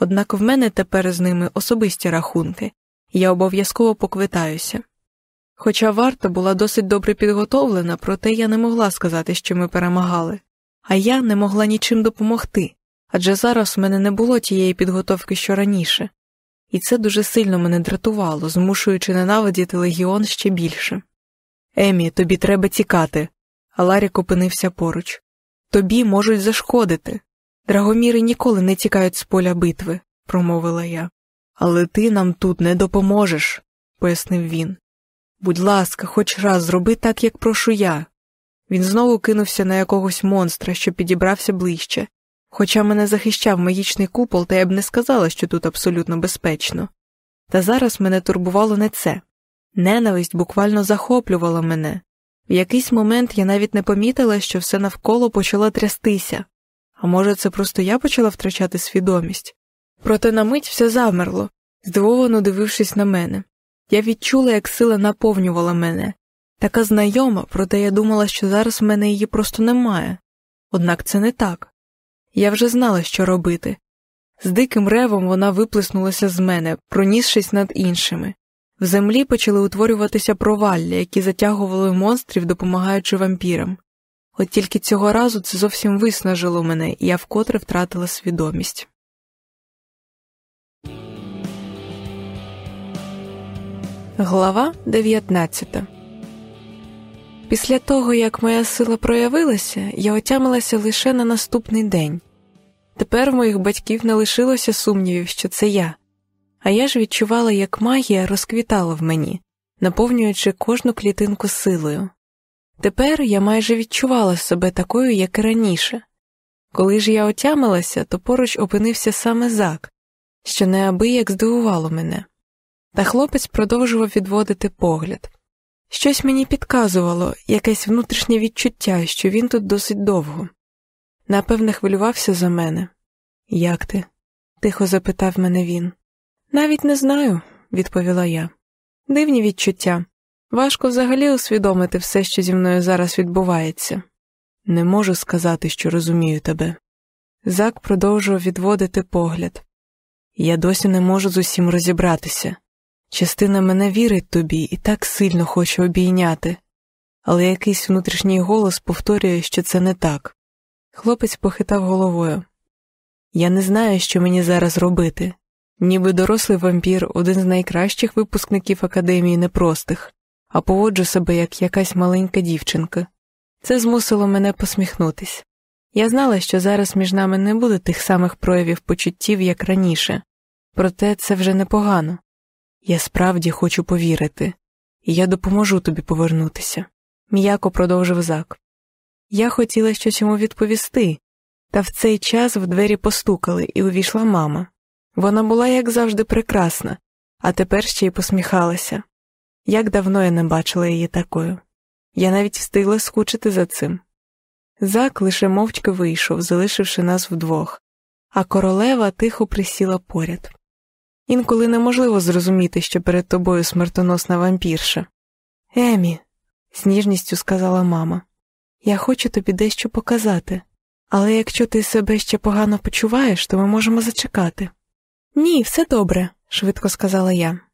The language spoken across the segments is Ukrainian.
Однак в мене тепер з ними особисті рахунки, я обов'язково поквитаюся. Хоча варта була досить добре підготовлена, проте я не могла сказати, що ми перемагали, а я не могла нічим допомогти, адже зараз в мене не було тієї підготовки, що раніше, і це дуже сильно мене дратувало, змушуючи ненавидіти легіон ще більше. Емі, тобі треба тікати. А Ларік опинився поруч. Тобі можуть зашкодити. Драгоміри ніколи не тікають з поля битви, промовила я. Але ти нам тут не допоможеш, пояснив він. Будь ласка, хоч раз зроби так, як прошу я. Він знову кинувся на якогось монстра, що підібрався ближче. Хоча мене захищав магічний купол, та я б не сказала, що тут абсолютно безпечно. Та зараз мене турбувало не це. Ненависть буквально захоплювала мене. В якийсь момент я навіть не помітила, що все навколо почало трястися, а може, це просто я почала втрачати свідомість. Проте на мить все замерло, здивовано дивившись на мене. Я відчула, як сила наповнювала мене, така знайома, проте я думала, що зараз в мене її просто немає. Однак це не так. Я вже знала, що робити. З диким ревом вона виплеснулася з мене, пронісшись над іншими. В землі почали утворюватися провалля, які затягували монстрів, допомагаючи вампірам. От тільки цього разу це зовсім виснажило мене, і я вкотре втратила свідомість. Глава 19 Після того, як моя сила проявилася, я отямилася лише на наступний день. Тепер в моїх батьків не лишилося сумнівів, що це я, а я ж відчувала, як магія розквітала в мені, наповнюючи кожну клітинку силою. Тепер я майже відчувала себе такою, як і раніше. Коли ж я отямилася, то поруч опинився саме зак, що неабияк здивувало мене. Та хлопець продовжував відводити погляд. Щось мені підказувало, якесь внутрішнє відчуття, що він тут досить довго. Напевне, хвилювався за мене. Як ти? тихо запитав мене він. Навіть не знаю, відповіла я. Дивні відчуття. Важко взагалі усвідомити все, що зі мною зараз відбувається. Не можу сказати, що розумію тебе. Зак продовжував відводити погляд. Я досі не можу з усім розібратися. Частина мене вірить тобі і так сильно хоче обійняти, але якийсь внутрішній голос повторює, що це не так. Хлопець похитав головою. Я не знаю, що мені зараз робити. Ніби дорослий вампір, один з найкращих випускників академії непростих, а поводжу себе як якась маленька дівчинка. Це змусило мене посміхнутись. Я знала, що зараз між нами не буде тих самих проявів почуттів, як раніше, проте це вже непогано. Я справді хочу повірити, і я допоможу тобі повернутися, м'яко продовжив зак. Я хотіла щось йому відповісти, та в цей час в двері постукали, і увійшла мама. Вона була, як завжди, прекрасна, а тепер ще й посміхалася. Як давно я не бачила її такою. Я навіть встигла скучити за цим. Зак лише мовчки вийшов, залишивши нас вдвох, а королева тихо присіла поряд. Інколи неможливо зрозуміти, що перед тобою смертоносна вампірша. Емі, з ніжністю сказала мама, я хочу тобі дещо показати, але якщо ти себе ще погано почуваєш, то ми можемо зачекати. Ні, все добре, швидко сказала я.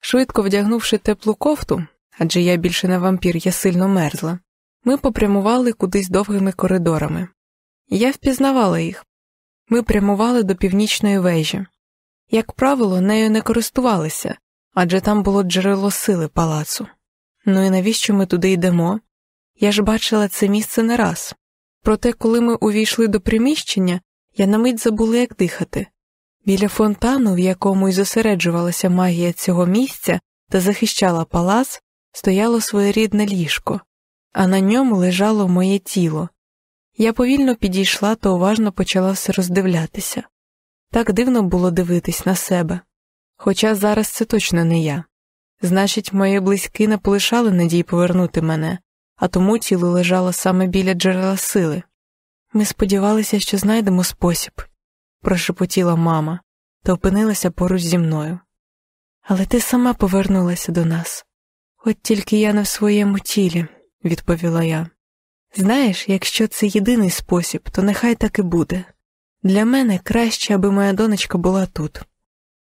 Швидко вдягнувши теплу кофту, адже я більше не вампір, я сильно мерзла, ми попрямували кудись довгими коридорами. Я впізнавала їх. Ми прямували до північної вежі. Як правило, нею не користувалися, адже там було джерело сили палацу. Ну і навіщо ми туди йдемо? Я ж бачила це місце не раз. Проте, коли ми увійшли до приміщення, я на мить забула, як дихати. Біля фонтану, в якому й зосереджувалася магія цього місця та захищала палац, стояло своєрідне ліжко, а на ньому лежало моє тіло. Я повільно підійшла та уважно почала все роздивлятися. Так дивно було дивитись на себе. Хоча зараз це точно не я. Значить, мої близькі не полишали надій повернути мене, а тому тіло лежало саме біля джерела сили. Ми сподівалися, що знайдемо спосіб, прошепотіла мама, та опинилася поруч зі мною. Але ти сама повернулася до нас. От тільки я не в своєму тілі, відповіла я. Знаєш, якщо це єдиний спосіб, то нехай так і буде. Для мене краще, аби моя донечка була тут.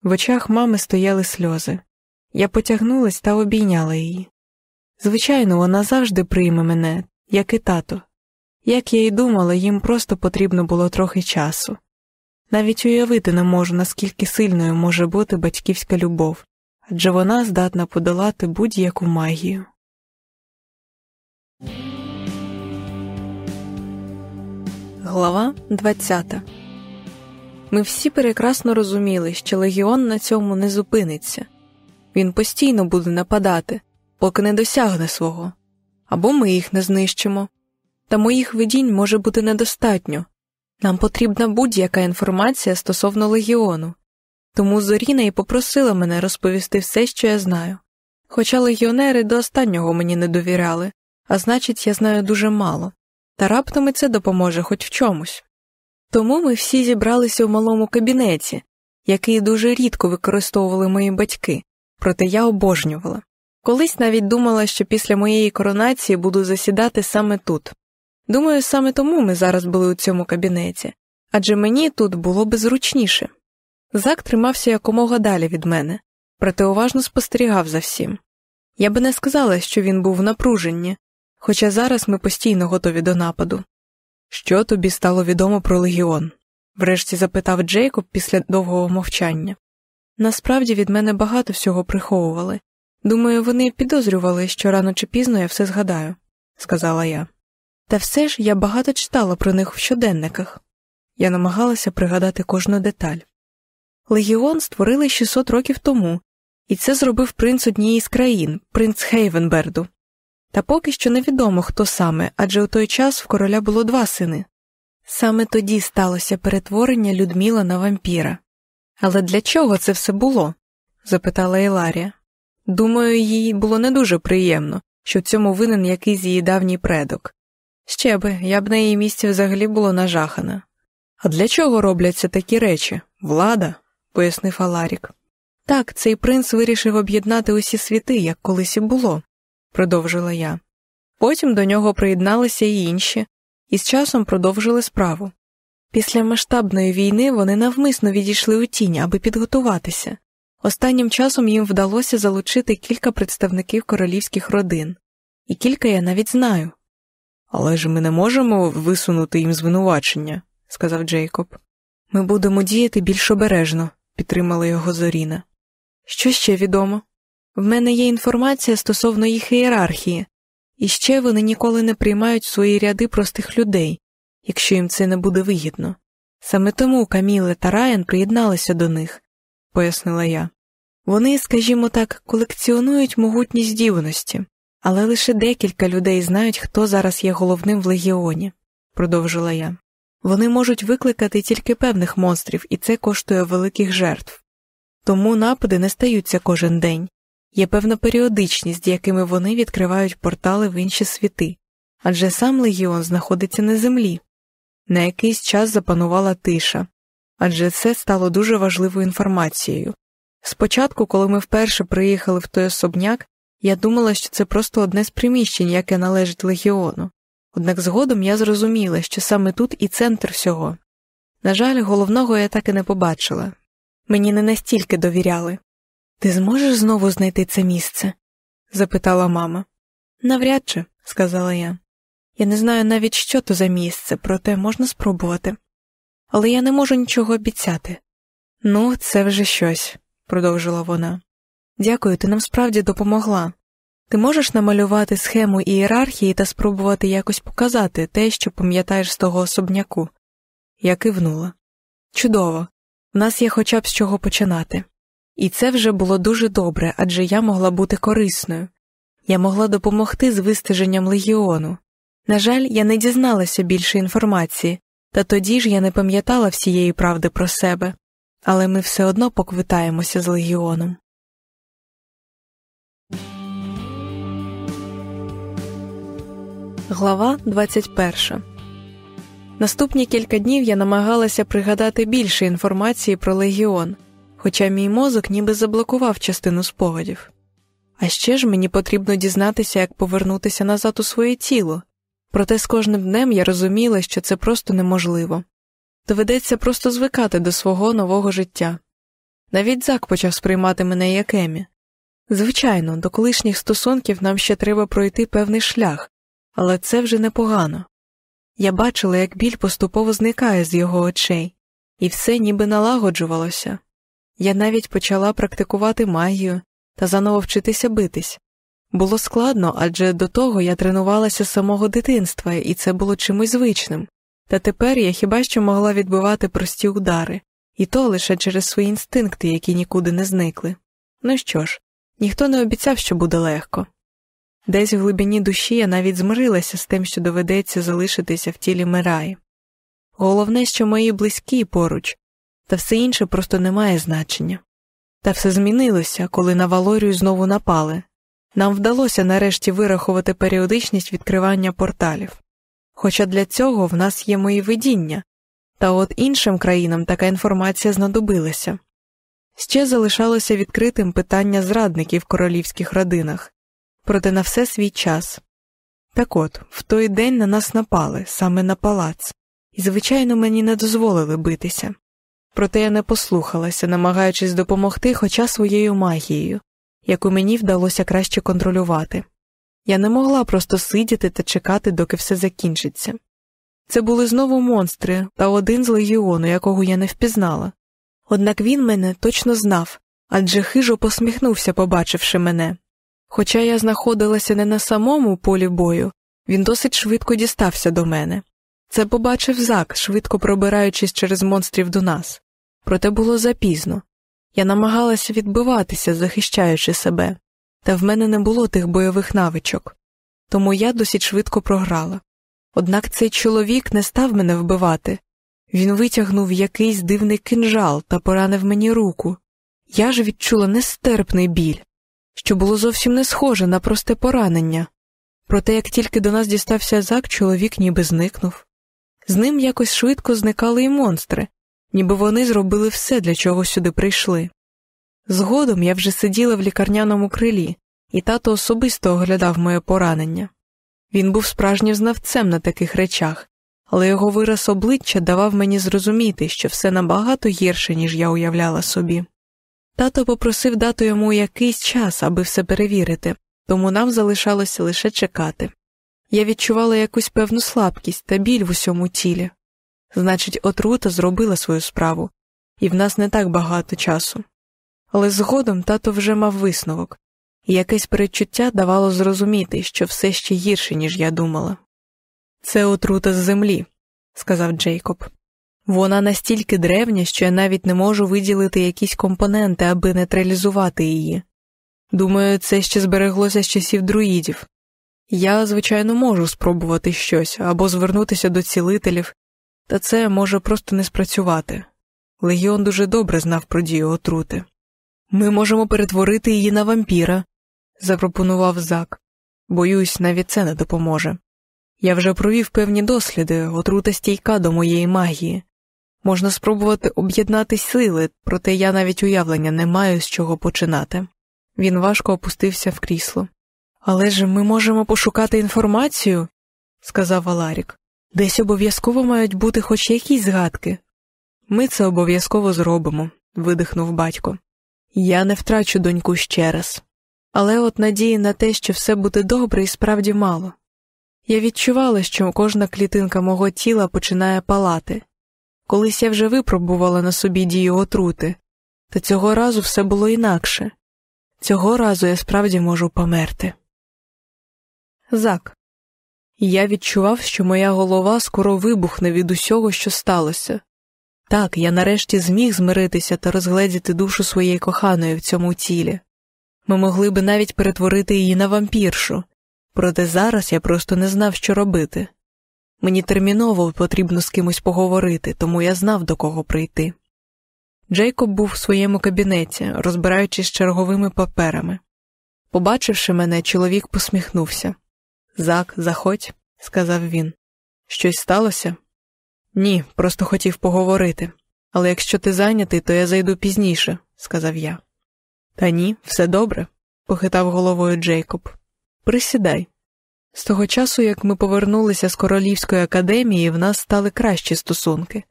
В очах мами стояли сльози. Я потягнулась та обійняла її. Звичайно, вона завжди прийме мене, як і тато. Як я й думала, їм просто потрібно було трохи часу. Навіть уявити не можу, наскільки сильною може бути батьківська любов, адже вона здатна подолати будь-яку магію. Глава 20 Ми всі прекрасно розуміли, що легіон на цьому не зупиниться він постійно буде нападати, поки не досягне свого, або ми їх не знищимо. Та моїх видінь може бути недостатньо нам потрібна будь-яка інформація стосовно легіону, тому Зоріна і попросила мене розповісти все, що я знаю. Хоча легіонери до останнього мені не довіряли, а значить, я знаю дуже мало, та раптом і це допоможе хоч в чомусь. Тому ми всі зібралися в малому кабінеті, який дуже рідко використовували мої батьки, проте я обожнювала. Колись навіть думала, що після моєї коронації буду засідати саме тут. Думаю, саме тому ми зараз були у цьому кабінеті, адже мені тут було би зручніше. Зак тримався якомога далі від мене, проте уважно спостерігав за всім. Я би не сказала, що він був в напруженні, хоча зараз ми постійно готові до нападу. Що тобі стало відомо про легіон? врешті запитав Джейкоб після довгого мовчання. Насправді від мене багато всього приховували. Думаю, вони підозрювали, що рано чи пізно я все згадаю, сказала я. Та все ж я багато читала про них в щоденниках. Я намагалася пригадати кожну деталь. Легіон створили 600 років тому, і це зробив принц однієї з країн, принц Хейвенберду. Та поки що невідомо, хто саме, адже у той час в короля було два сини. Саме тоді сталося перетворення Людміла на вампіра. Але для чого це все було? запитала Еларія. Думаю, їй було не дуже приємно, що в цьому винен якийсь її давній предок. Ще би, я б на її місці взагалі було нажахана. А для чого робляться такі речі? Влада, пояснив Аларік. Так, цей принц вирішив об'єднати усі світи, як колись і було, продовжила я. Потім до нього приєдналися й інші, і з часом продовжили справу. Після масштабної війни вони навмисно відійшли у тінь, аби підготуватися. Останнім часом їм вдалося залучити кілька представників королівських родин, і кілька я навіть знаю. Але ж ми не можемо висунути їм звинувачення, сказав Джейкоб. Ми будемо діяти більш обережно, підтримала його Зоріна. Що ще відомо? В мене є інформація стосовно їх ієрархії, і ще вони ніколи не приймають свої ряди простих людей, якщо їм це не буде вигідно. Саме тому Каміле та Райан приєдналися до них, пояснила я. Вони, скажімо так, колекціонують могутні здібності, але лише декілька людей знають, хто зараз є головним в легіоні, продовжила я. Вони можуть викликати тільки певних монстрів, і це коштує великих жертв. Тому напади не стаються кожен день, є певна періодичність, якими вони відкривають портали в інші світи, адже сам легіон знаходиться на землі. На якийсь час запанувала тиша, адже це стало дуже важливою інформацією. Спочатку, коли ми вперше приїхали в той особняк, я думала, що це просто одне з приміщень, яке належить легіону, однак згодом я зрозуміла, що саме тут і центр всього. На жаль, головного я так і не побачила мені не настільки довіряли. Ти зможеш знову знайти це місце? запитала мама. Навряд чи, сказала я. Я не знаю навіть, що то за місце, проте можна спробувати. Але я не можу нічого обіцяти. Ну, це вже щось, продовжила вона. Дякую, ти нам справді допомогла. Ти можеш намалювати схему ієрархії та спробувати якось показати те, що пам'ятаєш з того особняку. Я кивнула. Чудово, в нас є хоча б з чого починати. І це вже було дуже добре, адже я могла бути корисною. Я могла допомогти з вистеженням легіону. На жаль, я не дізналася більше інформації, та тоді ж я не пам'ятала всієї правди про себе, але ми все одно поквитаємося з легіоном. Глава 21 Наступні кілька днів я намагалася пригадати більше інформації про легіон, хоча мій мозок ніби заблокував частину спогадів. А ще ж мені потрібно дізнатися, як повернутися назад у своє тіло, проте з кожним днем я розуміла, що це просто неможливо. Доведеться просто звикати до свого нового життя. Навіть зак почав сприймати мене як Емі. Звичайно, до колишніх стосунків нам ще треба пройти певний шлях, але це вже непогано. Я бачила, як біль поступово зникає з його очей, і все ніби налагоджувалося. Я навіть почала практикувати магію та заново вчитися битись. Було складно, адже до того я тренувалася з самого дитинства, і це було чимось звичним, та тепер я хіба що могла відбивати прості удари, і то лише через свої інстинкти, які нікуди не зникли. Ну що ж, ніхто не обіцяв, що буде легко. Десь в глибині душі я навіть змирилася з тим, що доведеться залишитися в тілі Мираї. Головне, що мої близькі поруч, та все інше просто не має значення. Та все змінилося, коли на Валорію знову напали. Нам вдалося нарешті вирахувати періодичність відкривання порталів. Хоча для цього в нас є мої видіння, та от іншим країнам така інформація знадобилася. Ще залишалося відкритим питання зрадників в королівських родинах, проте на все свій час. Так от, в той день на нас напали, саме на палац, і, звичайно, мені не дозволили битися. Проте я не послухалася, намагаючись допомогти хоча своєю магією, яку мені вдалося краще контролювати. Я не могла просто сидіти та чекати, доки все закінчиться. Це були знову монстри та один з легіону, якого я не впізнала. Однак він мене точно знав адже хижо посміхнувся, побачивши мене. Хоча я знаходилася не на самому полі бою, він досить швидко дістався до мене. Це побачив зак, швидко пробираючись через монстрів до нас. Проте було запізно. Я намагалася відбиватися, захищаючи себе, та в мене не було тих бойових навичок, тому я досить швидко програла. Однак цей чоловік не став мене вбивати. Він витягнув якийсь дивний кинжал та поранив мені руку. Я ж відчула нестерпний біль, що було зовсім не схоже на просте поранення. Проте, як тільки до нас дістався зак, чоловік ніби зникнув. З ним якось швидко зникали і монстри, ніби вони зробили все, для чого сюди прийшли. Згодом я вже сиділа в лікарняному крилі, і тато особисто оглядав моє поранення. Він був справжнім знавцем на таких речах, але його вираз обличчя давав мені зрозуміти, що все набагато гірше, ніж я уявляла собі. Тато попросив дати йому якийсь час, аби все перевірити, тому нам залишалося лише чекати. Я відчувала якусь певну слабкість та біль в усьому тілі. Значить, отрута зробила свою справу, і в нас не так багато часу. Але згодом тато вже мав висновок, і якесь передчуття давало зрозуміти, що все ще гірше, ніж я думала. Це отрута з землі, сказав Джейкоб. Вона настільки древня, що я навіть не можу виділити якісь компоненти, аби нейтралізувати її. Думаю, це ще збереглося з часів друїдів. Я, звичайно, можу спробувати щось або звернутися до цілителів, та це може просто не спрацювати. Легіон дуже добре знав про дію отрути. Ми можемо перетворити її на вампіра, запропонував зак. Боюсь, навіть це не допоможе. Я вже провів певні досліди, отрута стійка до моєї магії. Можна спробувати об'єднати сили, проте я навіть уявлення не маю з чого починати. Він важко опустився в крісло. Але ж ми можемо пошукати інформацію, сказав Валарік. Десь обов'язково мають бути хоч якісь згадки. Ми це обов'язково зробимо, видихнув батько. Я не втрачу доньку ще раз. Але от надії на те, що все буде добре, і справді мало. Я відчувала, що кожна клітинка мого тіла починає палати. Колись я вже випробувала на собі дію отрути, та цього разу все було інакше. Цього разу я справді можу померти. Зак. Я відчував, що моя голова скоро вибухне від усього, що сталося. Так, я нарешті зміг змиритися та розгледіти душу своєї коханої в цьому тілі. Ми могли би навіть перетворити її на вампіршу, проте зараз я просто не знав, що робити. Мені терміново потрібно з кимось поговорити, тому я знав, до кого прийти. Джейкоб був в своєму кабінеті, розбираючись черговими паперами. Побачивши мене, чоловік посміхнувся. Зак, заходь, сказав він. Щось сталося? Ні, просто хотів поговорити. Але якщо ти зайнятий, то я зайду пізніше, сказав я. Та ні, все добре, похитав головою Джейкоб. Присідай. З того часу, як ми повернулися з королівської академії, в нас стали кращі стосунки.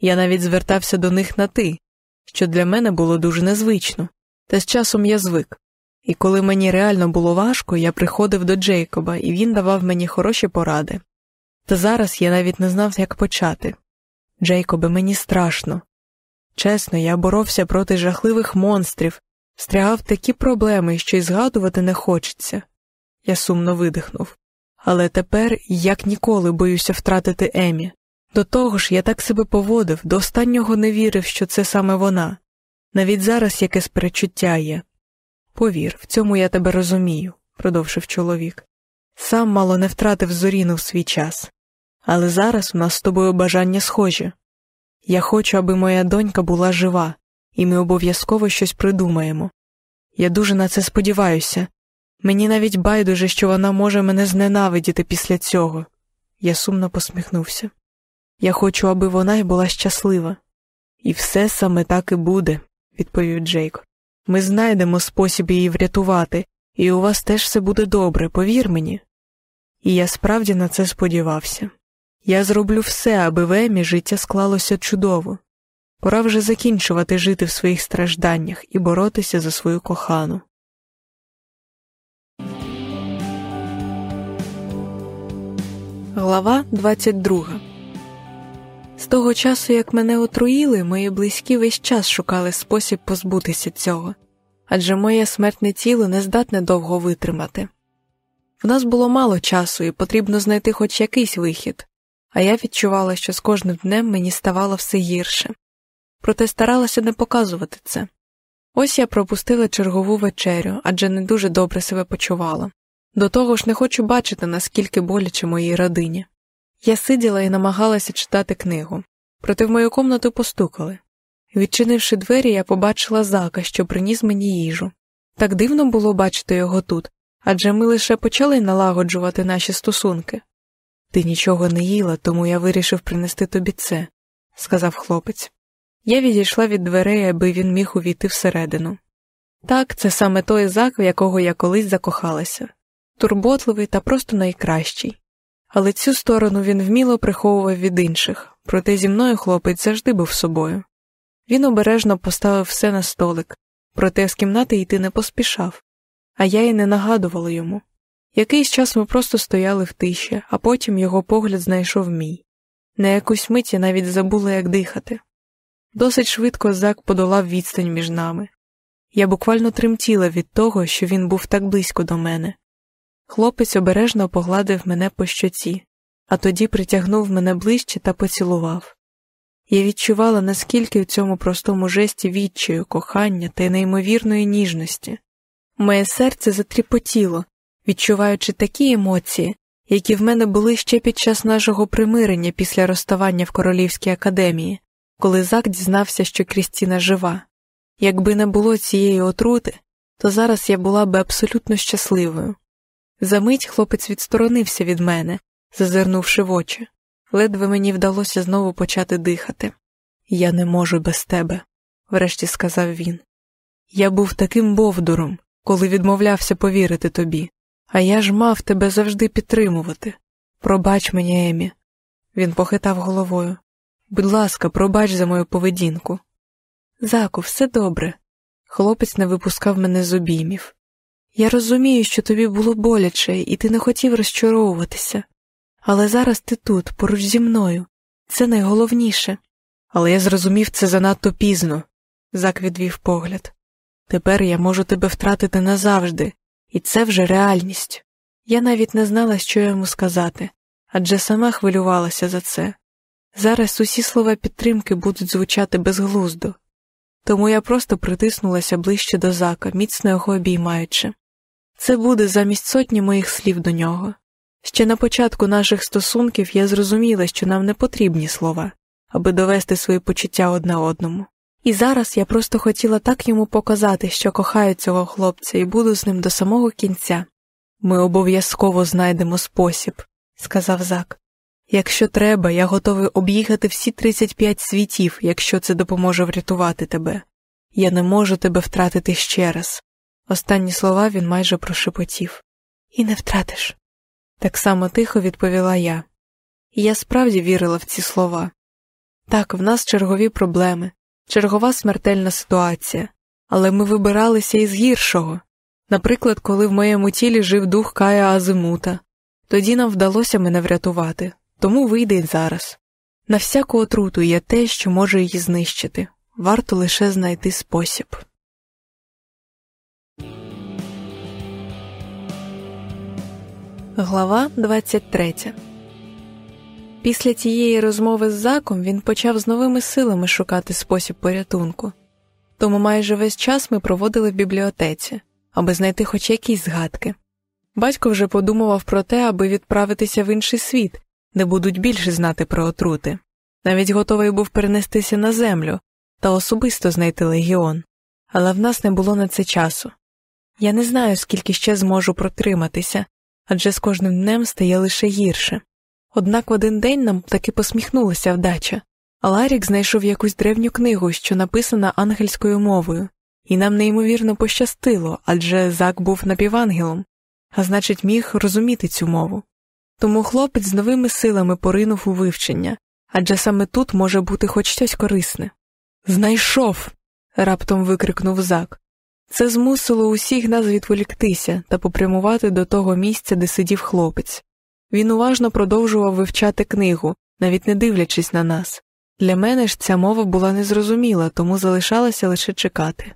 Я навіть звертався до них на ти, що для мене було дуже незвично, та з часом я звик. І коли мені реально було важко, я приходив до Джейкоба, і він давав мені хороші поради. Та зараз я навіть не знав, як почати. Джейкобе, мені страшно. Чесно, я боровся проти жахливих монстрів, стрягав такі проблеми, що й згадувати не хочеться. Я сумно видихнув. Але тепер як ніколи боюся втратити Емі. До того ж, я так себе поводив, до останнього не вірив, що це саме вона. Навіть зараз якесь перечуття є. Повір, в цьому я тебе розумію, продовжив чоловік. Сам мало не втратив зоріну в свій час, але зараз у нас з тобою бажання схожі. Я хочу, аби моя донька була жива, і ми обов'язково щось придумаємо. Я дуже на це сподіваюся. Мені навіть байдуже, що вона може мене зненавидіти після цього. Я сумно посміхнувся. Я хочу, аби вона й була щаслива. І все саме так і буде, відповів Джейк. Ми знайдемо спосіб її врятувати, і у вас теж все буде добре, повір мені. І я справді на це сподівався. Я зроблю все, аби в Емі життя склалося чудово. Пора вже закінчувати жити в своїх стражданнях і боротися за свою кохану. Глава 22 З того часу, як мене отруїли, мої близькі весь час шукали спосіб позбутися цього, адже моє смертне тіло не здатне довго витримати. В нас було мало часу і потрібно знайти хоч якийсь вихід, а я відчувала, що з кожним днем мені ставало все гірше, проте старалася не показувати це. Ось я пропустила чергову вечерю, адже не дуже добре себе почувала. До того ж не хочу бачити, наскільки боляче моїй родині. Я сиділа і намагалася читати книгу, проте в мою комнату постукали. Відчинивши двері, я побачила зака, що приніс мені їжу. Так дивно було бачити його тут, адже ми лише почали налагоджувати наші стосунки. Ти нічого не їла, тому я вирішив принести тобі це, сказав хлопець. Я відійшла від дверей, аби він міг увійти всередину. Так, це саме той зак, в якого я колись закохалася турботливий та просто найкращий. Але цю сторону він вміло приховував від інших, проте зі мною хлопець завжди був собою. Він обережно поставив все на столик, проте з кімнати йти не поспішав, а я й не нагадувала йому. Якийсь час ми просто стояли в тиші, а потім його погляд знайшов мій. На якусь мить я навіть забула, як дихати. Досить швидко зак подолав відстань між нами. Я буквально тремтіла від того, що він був так близько до мене. Хлопець обережно погладив мене по щоці, а тоді притягнув мене ближче та поцілував. Я відчувала, наскільки в цьому простому жесті відчаю, кохання та неймовірної ніжності. Моє серце затріпотіло, відчуваючи такі емоції, які в мене були ще під час нашого примирення після розставання в Королівській академії, коли Зак дізнався, що Крістіна жива. Якби не було цієї отрути, то зараз я була би абсолютно щасливою. Замить хлопець відсторонився від мене, зазирнувши в очі. Ледве мені вдалося знову почати дихати. Я не можу без тебе, врешті сказав він. Я був таким бовдуром, коли відмовлявся повірити тобі, а я ж мав тебе завжди підтримувати. Пробач мені, Емі. Він похитав головою. Будь ласка, пробач за мою поведінку. Заку, все добре. Хлопець не випускав мене з обіймів. Я розумію, що тобі було боляче, і ти не хотів розчаровуватися. Але зараз ти тут, поруч зі мною. Це найголовніше. Але я зрозумів це занадто пізно, Зак відвів погляд. Тепер я можу тебе втратити назавжди, і це вже реальність. Я навіть не знала, що йому сказати, адже сама хвилювалася за це. Зараз усі слова підтримки будуть звучати безглуздо, тому я просто притиснулася ближче до зака, міцно його обіймаючи. Це буде замість сотні моїх слів до нього. Ще на початку наших стосунків я зрозуміла, що нам не потрібні слова, аби довести свої почуття одне одному. І зараз я просто хотіла так йому показати, що кохаю цього хлопця і буду з ним до самого кінця. Ми обов'язково знайдемо спосіб, сказав Зак. Якщо треба, я готовий об'їхати всі 35 світів, якщо це допоможе врятувати тебе. Я не можу тебе втратити ще раз. Останні слова він майже прошепотів. І не втратиш. Так само тихо відповіла я. І я справді вірила в ці слова. Так, в нас чергові проблеми, чергова смертельна ситуація, але ми вибиралися із гіршого. Наприклад, коли в моєму тілі жив дух Кая Азимута, тоді нам вдалося мене врятувати, тому вийде й зараз. На всяку отруту є те, що може її знищити, варто лише знайти спосіб. Глава 23 Після цієї розмови з заком він почав з новими силами шукати спосіб порятунку, тому майже весь час ми проводили в бібліотеці, аби знайти хоч якісь згадки. Батько вже подумував про те, аби відправитися в інший світ, де будуть більше знати про отрути. Навіть готовий був перенестися на землю та особисто знайти легіон, але в нас не було на це часу. Я не знаю, скільки ще зможу протриматися, адже з кожним днем стає лише гірше. Однак в один день нам таки посміхнулася вдача, Ларік знайшов якусь древню книгу, що написана ангельською мовою, і нам неймовірно пощастило, адже зак був напівангелом, а значить, міг розуміти цю мову. Тому хлопець з новими силами поринув у вивчення, адже саме тут може бути хоч щось корисне. Знайшов. раптом викрикнув зак. Це змусило усіх нас відволіктися та попрямувати до того місця, де сидів хлопець. Він уважно продовжував вивчати книгу, навіть не дивлячись на нас. Для мене ж ця мова була незрозуміла, тому залишалося лише чекати.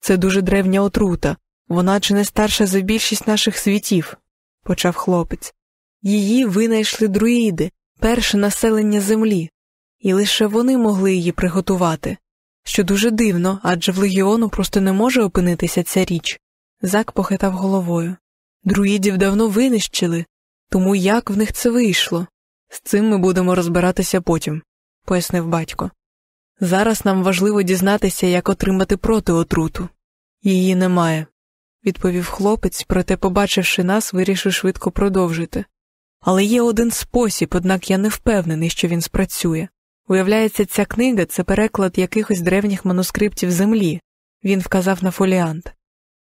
Це дуже древня отрута, вона чи не старша за більшість наших світів, почав хлопець. Її винайшли друїди, перше населення землі, і лише вони могли її приготувати, що дуже дивно, адже в легіону просто не може опинитися ця річ. Зак похитав головою. Друїдів давно винищили, тому як в них це вийшло? З цим ми будемо розбиратися потім, пояснив батько. Зараз нам важливо дізнатися, як отримати проти отруту. Її немає, відповів хлопець, проте, побачивши нас, вирішив швидко продовжити. Але є один спосіб, однак я не впевнений, що він спрацює. Виявляється, ця книга це переклад якихось древніх манускриптів землі, він вказав на фоліант.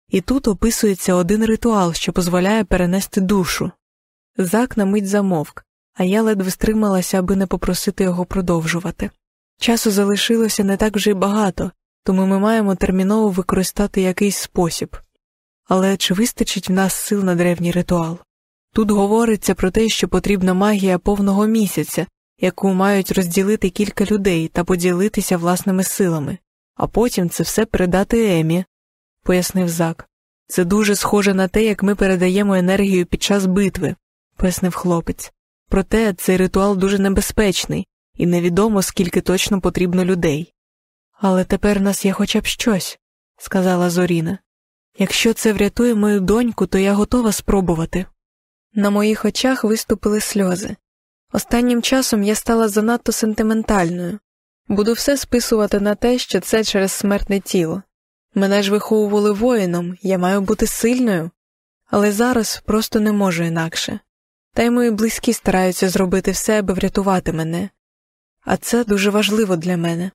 І тут описується один ритуал, що дозволяє перенести душу. Зак на мить замовк, а я ледве стрималася, аби не попросити його продовжувати. Часу залишилося не так вже й багато, тому ми маємо терміново використати якийсь спосіб. Але чи вистачить в нас сил на древній ритуал? Тут говориться про те, що потрібна магія повного місяця, яку мають розділити кілька людей та поділитися власними силами, а потім це все передати Емі, пояснив Зак. Це дуже схоже на те, як ми передаємо енергію під час битви, пояснив хлопець. Проте цей ритуал дуже небезпечний, і невідомо, скільки точно потрібно людей. Але тепер у нас є хоча б щось, сказала Зоріна. Якщо це врятує мою доньку, то я готова спробувати. На моїх очах виступили сльози. Останнім часом я стала занадто сентиментальною, буду все списувати на те, що це через смертне тіло. Мене ж виховували воїном, я маю бути сильною, але зараз просто не можу інакше. Та й мої близькі стараються зробити все, аби врятувати мене. А це дуже важливо для мене.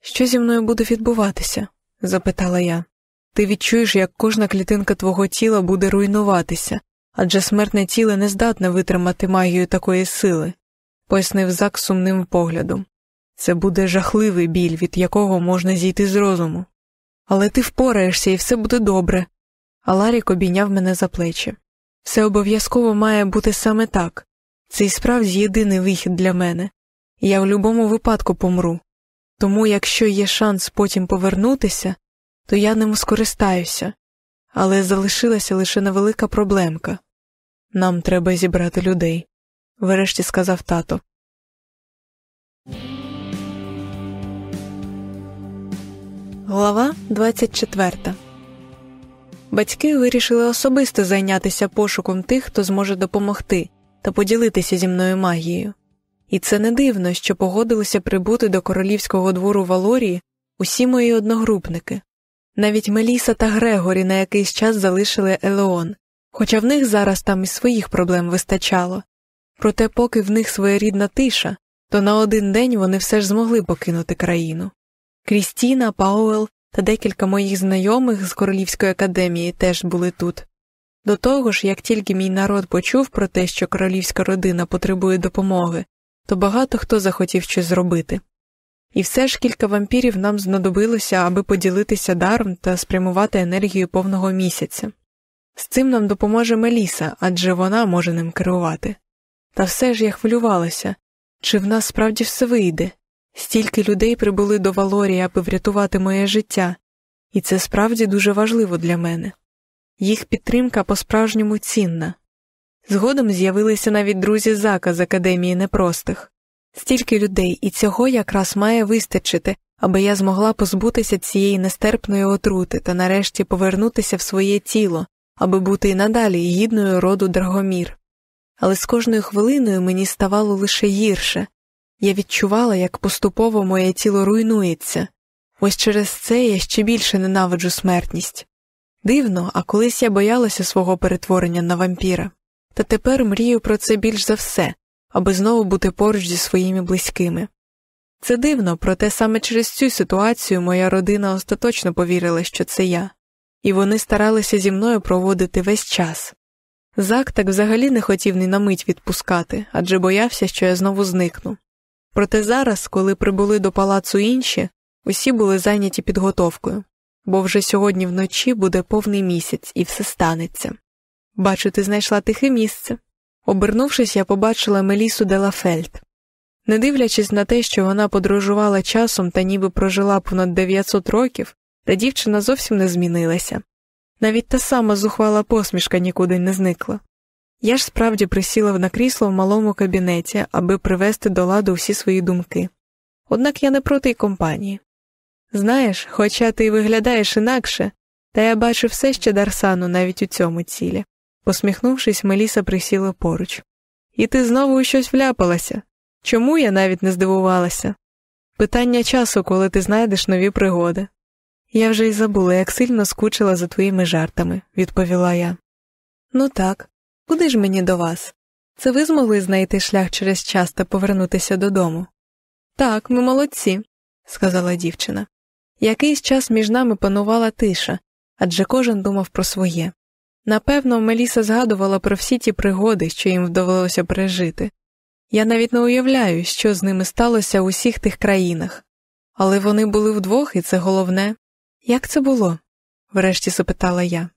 Що зі мною буде відбуватися? запитала я. Ти відчуєш, як кожна клітинка твого тіла буде руйнуватися, адже смертне тіло не здатне витримати магію такої сили, пояснив зак сумним поглядом. Це буде жахливий біль, від якого можна зійти з розуму. Але ти впораєшся і все буде добре. А Ларік обійняв мене за плечі. Все обов'язково має бути саме так. Це і справді єдиний вихід для мене. Я в будь-якому випадку помру. Тому, якщо є шанс потім повернутися, то я ним скористаюся, але залишилася лише невелика проблемка. Нам треба зібрати людей, врешті сказав тато. Глава 24 Батьки вирішили особисто зайнятися пошуком тих, хто зможе допомогти та поділитися зі мною магією. І це не дивно, що погодилися прибути до королівського двору Валорії усі мої одногрупники. Навіть Меліса та Грегорі на якийсь час залишили Елеон, хоча в них зараз там і своїх проблем вистачало. Проте, поки в них своєрідна тиша, то на один день вони все ж змогли покинути країну. Крістіна, Пауел та декілька моїх знайомих з Королівської академії теж були тут. До того ж, як тільки мій народ почув про те, що королівська родина потребує допомоги, то багато хто захотів щось зробити. І все ж кілька вампірів нам знадобилося, аби поділитися даром та спрямувати енергію повного місяця. З цим нам допоможе Меліса, адже вона може ним керувати. Та все ж я хвилювалася чи в нас справді все вийде? Стільки людей прибули до Валорії, аби врятувати моє життя, і це справді дуже важливо для мене. Їх підтримка по справжньому цінна. Згодом з'явилися навіть друзі зака з Академії непростих. Стільки людей, і цього якраз має вистачити, аби я змогла позбутися цієї нестерпної отрути та нарешті повернутися в своє тіло, аби бути і надалі гідною роду Драгомір. Але з кожною хвилиною мені ставало лише гірше я відчувала, як поступово моє тіло руйнується, ось через це я ще більше ненавиджу смертність. Дивно, а колись я боялася свого перетворення на вампіра, та тепер мрію про це більш за все, аби знову бути поруч зі своїми близькими. Це дивно, проте саме через цю ситуацію моя родина остаточно повірила, що це я, і вони старалися зі мною проводити весь час. Зак так взагалі не хотів ні на мить відпускати, адже боявся, що я знову зникну. Проте зараз, коли прибули до палацу інші, усі були зайняті підготовкою, бо вже сьогодні вночі буде повний місяць і все станеться. Бачу, ти знайшла тихе місце. Обернувшись, я побачила Мелісу Делафельд. Не дивлячись на те, що вона подорожувала часом та ніби прожила понад 900 років, та дівчина зовсім не змінилася. Навіть та сама зухвала посмішка нікуди не зникла. Я ж справді присіла на крісло в малому кабінеті, аби привести до ладу всі свої думки. Однак я не проти й компанії. Знаєш, хоча ти й виглядаєш інакше, та я бачу все ще Дарсану навіть у цьому цілі. Посміхнувшись, Меліса присіла поруч. І ти знову у щось вляпалася. Чому я навіть не здивувалася? Питання часу, коли ти знайдеш нові пригоди. Я вже й забула, як сильно скучила за твоїми жартами, відповіла я. Ну так, куди ж мені до вас? Це ви змогли знайти шлях через час та повернутися додому? Так, ми молодці, сказала дівчина. Якийсь час між нами панувала тиша, адже кожен думав про своє. Напевно, Меліса згадувала про всі ті пригоди, що їм вдалося пережити. Я навіть не уявляю, що з ними сталося у усіх тих країнах, але вони були вдвох, і це головне. Як це було? врешті запитала я.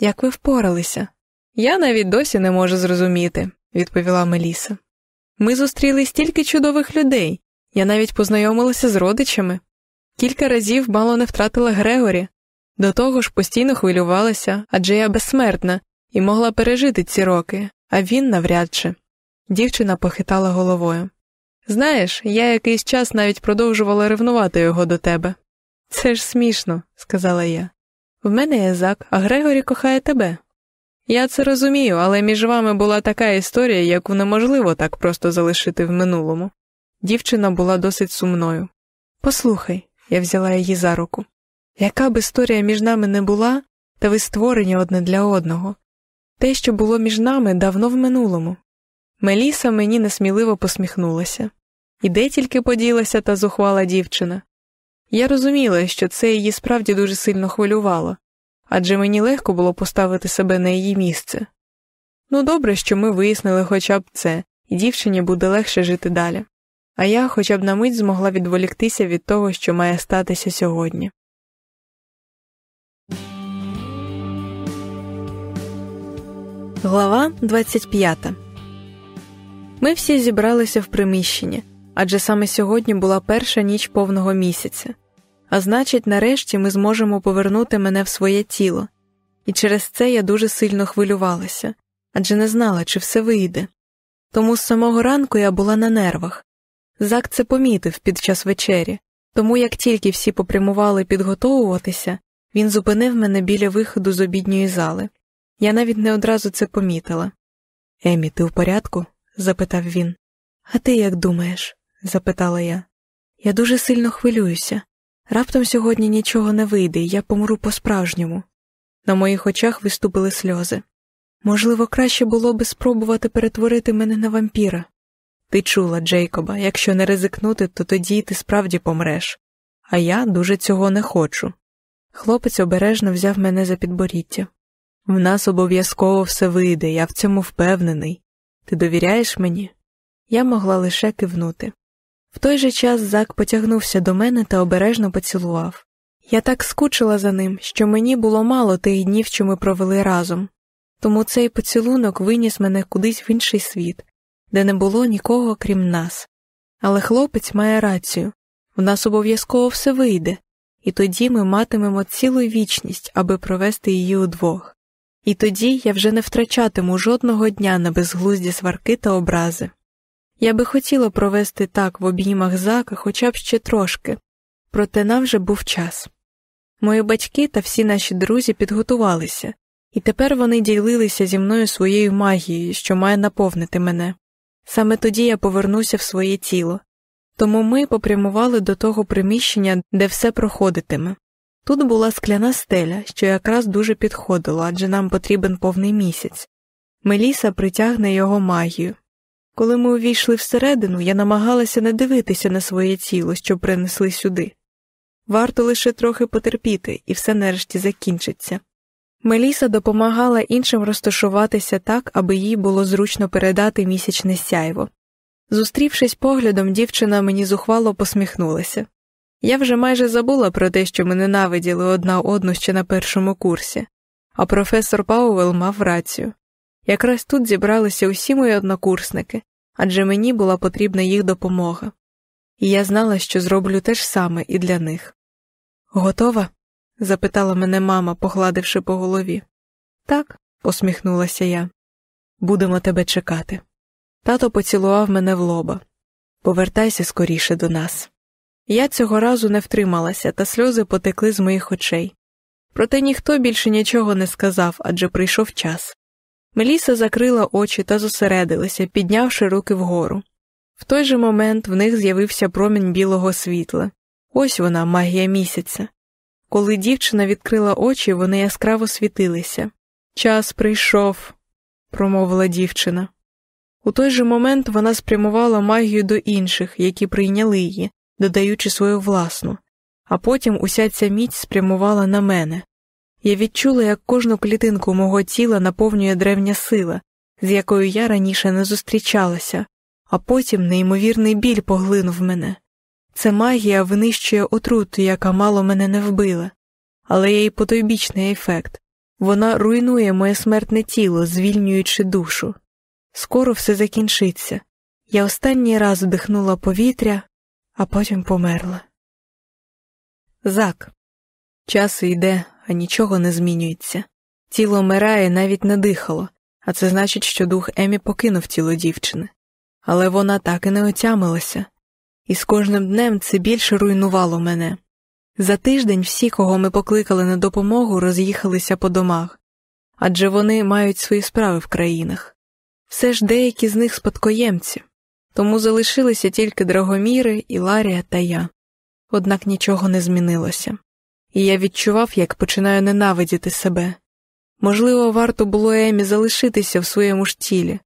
Як ви впоралися? Я навіть досі не можу зрозуміти, відповіла Меліса. Ми зустріли стільки чудових людей, я навіть познайомилася з родичами. Кілька разів мало не втратила Грегорі, до того ж постійно хвилювалася, адже я безсмертна і могла пережити ці роки, а він навряд чи. Дівчина похитала головою. Знаєш, я якийсь час навіть продовжувала ревнувати його до тебе. Це ж смішно, сказала я. В мене є зак, а Грегорі кохає тебе. Я це розумію, але між вами була така історія, яку неможливо так просто залишити в минулому. Дівчина була досить сумною. Послухай, я взяла її за руку. Яка б історія між нами не була, та ви створені одне для одного. Те, що було між нами, давно в минулому. Меліса мені несміливо посміхнулася. І де тільки поділася та зухвала дівчина. Я розуміла, що це її справді дуже сильно хвилювало, адже мені легко було поставити себе на її місце. Ну, добре, що ми вияснили хоча б це, і дівчині буде легше жити далі, а я хоча б на мить змогла відволіктися від того, що має статися сьогодні. Глава 25 Ми всі зібралися в приміщенні, адже саме сьогодні була перша ніч повного місяця, а значить, нарешті ми зможемо повернути мене в своє тіло, і через це я дуже сильно хвилювалася, адже не знала, чи все вийде. Тому з самого ранку я була на нервах. Зак це помітив під час вечері, тому як тільки всі попрямували підготовуватися, він зупинив мене біля виходу з обідньої зали. Я навіть не одразу це помітила. Емі, ти в порядку? запитав він. А ти як думаєш? Запитала я. Я дуже сильно хвилююся. Раптом сьогодні нічого не вийде, і я помру по-справжньому. На моїх очах виступили сльози. Можливо, краще було би спробувати перетворити мене на вампіра. Ти чула, Джейкоба, якщо не ризикнути, то тоді ти справді помреш, а я дуже цього не хочу. Хлопець обережно взяв мене за підборіття. В нас обов'язково все вийде, я в цьому впевнений. Ти довіряєш мені? Я могла лише кивнути. В той же час зак потягнувся до мене та обережно поцілував. Я так скучила за ним, що мені було мало тих днів, що ми провели разом, тому цей поцілунок виніс мене кудись в інший світ, де не було нікого крім нас. Але хлопець має рацію в нас обов'язково все вийде, і тоді ми матимемо цілу вічність, аби провести її удвох. І тоді я вже не втрачатиму жодного дня на безглузді сварки та образи. Я би хотіла провести так в обіймах зака хоча б ще трошки, проте нам вже був час. Мої батьки та всі наші друзі підготувалися, і тепер вони ділилися зі мною своєю магією, що має наповнити мене. Саме тоді я повернуся в своє тіло, тому ми попрямували до того приміщення, де все проходитиме. Тут була скляна стеля, що якраз дуже підходила, адже нам потрібен повний місяць. Меліса притягне його магію. Коли ми увійшли всередину, я намагалася не дивитися на своє тіло, що принесли сюди. Варто лише трохи потерпіти, і все нарешті закінчиться. Меліса допомагала іншим розташуватися так, аби їй було зручно передати місячне сяйво. Зустрівшись поглядом, дівчина мені зухвало посміхнулася. Я вже майже забула про те, що ми ненавиділи одна одну ще на першому курсі, а професор Пауел мав рацію. Якраз тут зібралися усі мої однокурсники, адже мені була потрібна їх допомога, і я знала, що зроблю те ж саме і для них. Готова? запитала мене мама, погладивши по голові. Так, посміхнулася я. Будемо тебе чекати. Тато поцілував мене в лоба. Повертайся скоріше до нас. Я цього разу не втрималася, та сльози потекли з моїх очей. Проте ніхто більше нічого не сказав адже прийшов час. Меліса закрила очі та зосередилася, піднявши руки вгору. В той же момент в них з'явився промінь білого світла. Ось вона, магія місяця. Коли дівчина відкрила очі, вони яскраво світилися. Час прийшов, промовила дівчина. У той же момент вона спрямувала магію до інших, які прийняли її, додаючи свою власну, а потім уся ця міць спрямувала на мене. Я відчула, як кожну клітинку мого тіла наповнює древня сила, з якою я раніше не зустрічалася, а потім неймовірний біль поглинув мене. Це магія винищує отруту, яка мало мене не вбила, але є й потойбічний ефект вона руйнує моє смертне тіло, звільнюючи душу. Скоро все закінчиться. Я останній раз вдихнула повітря, а потім померла. Зак. Час йде, а нічого не змінюється. Тіло вмирає, навіть не дихало, а це значить, що дух Емі покинув тіло дівчини. Але вона так і не отямилася, і з кожним днем це більше руйнувало мене. За тиждень всі, кого ми покликали на допомогу, роз'їхалися по домах, адже вони мають свої справи в країнах. Все ж деякі з них спадкоємці, тому залишилися тільки Драгоміри, Іларія та я. Однак нічого не змінилося, і я відчував, як починаю ненавидіти себе. Можливо, варто було Емі залишитися в своєму ж тілі,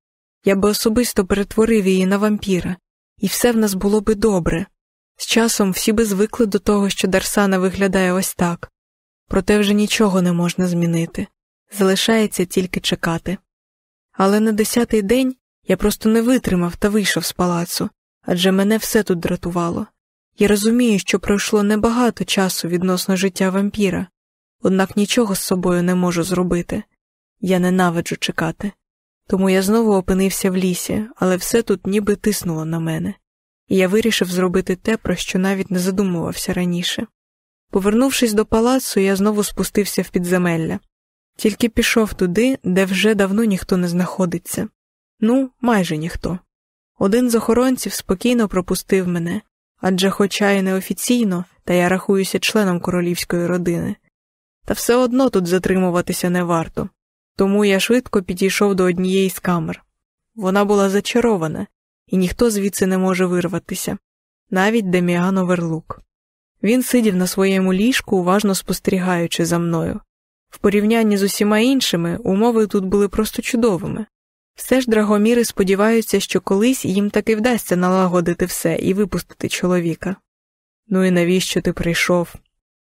я би особисто перетворив її на вампіра, і все в нас було би добре. З часом всі би звикли до того, що Дарсана виглядає ось так, проте вже нічого не можна змінити, залишається тільки чекати. Але на десятий день я просто не витримав та вийшов з палацу, адже мене все тут дратувало. Я розумію, що пройшло небагато часу відносно життя вампіра, однак нічого з собою не можу зробити. Я ненавиджу чекати. Тому я знову опинився в лісі, але все тут ніби тиснуло на мене, і я вирішив зробити те, про що навіть не задумувався раніше. Повернувшись до палацу, я знову спустився в підземелля, тільки пішов туди, де вже давно ніхто не знаходиться. Ну, майже ніхто. Один з охоронців спокійно пропустив мене, адже, хоча й неофіційно, та я рахуюся членом королівської родини, та все одно тут затримуватися не варто. Тому я швидко підійшов до однієї з камер. Вона була зачарована, і ніхто звідси не може вирватися, навіть Деміан Оверлук. Він сидів на своєму ліжку, уважно спостерігаючи за мною. В порівнянні з усіма іншими умови тут були просто чудовими. Все ж драгоміри сподіваються, що колись їм таки вдасться налагодити все і випустити чоловіка. Ну і навіщо ти прийшов?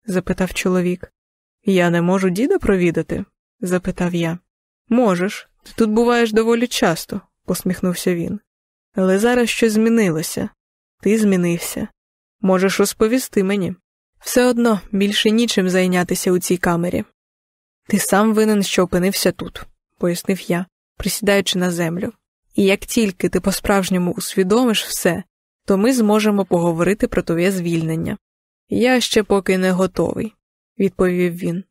запитав чоловік. Я не можу діда провідати? запитав я. Можеш, ти тут буваєш доволі часто, посміхнувся він. Але зараз щось змінилося. Ти змінився. Можеш розповісти мені. Все одно більше нічим зайнятися у цій камері. Ти сам винен, що опинився тут, пояснив я, присідаючи на землю. І як тільки ти по-справжньому усвідомиш все, то ми зможемо поговорити про твоє звільнення. Я ще поки не готовий, відповів він.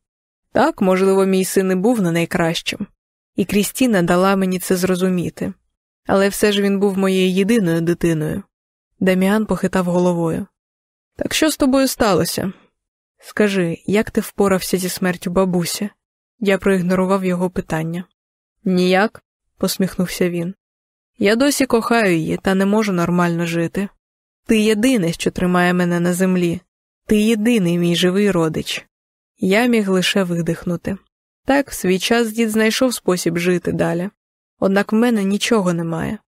Так, можливо, мій син і був не найкращим, і Крістіна дала мені це зрозуміти, але все ж він був моєю єдиною дитиною. Даміан похитав головою. Так що з тобою сталося? Скажи, як ти впорався зі смертю бабусі? Я проігнорував його питання. Ніяк, посміхнувся він. Я досі кохаю її та не можу нормально жити. Ти єдине, що тримає мене на землі, ти єдиний мій живий родич. Я міг лише видихнути. Так, в свій час дід знайшов спосіб жити далі, однак в мене нічого немає.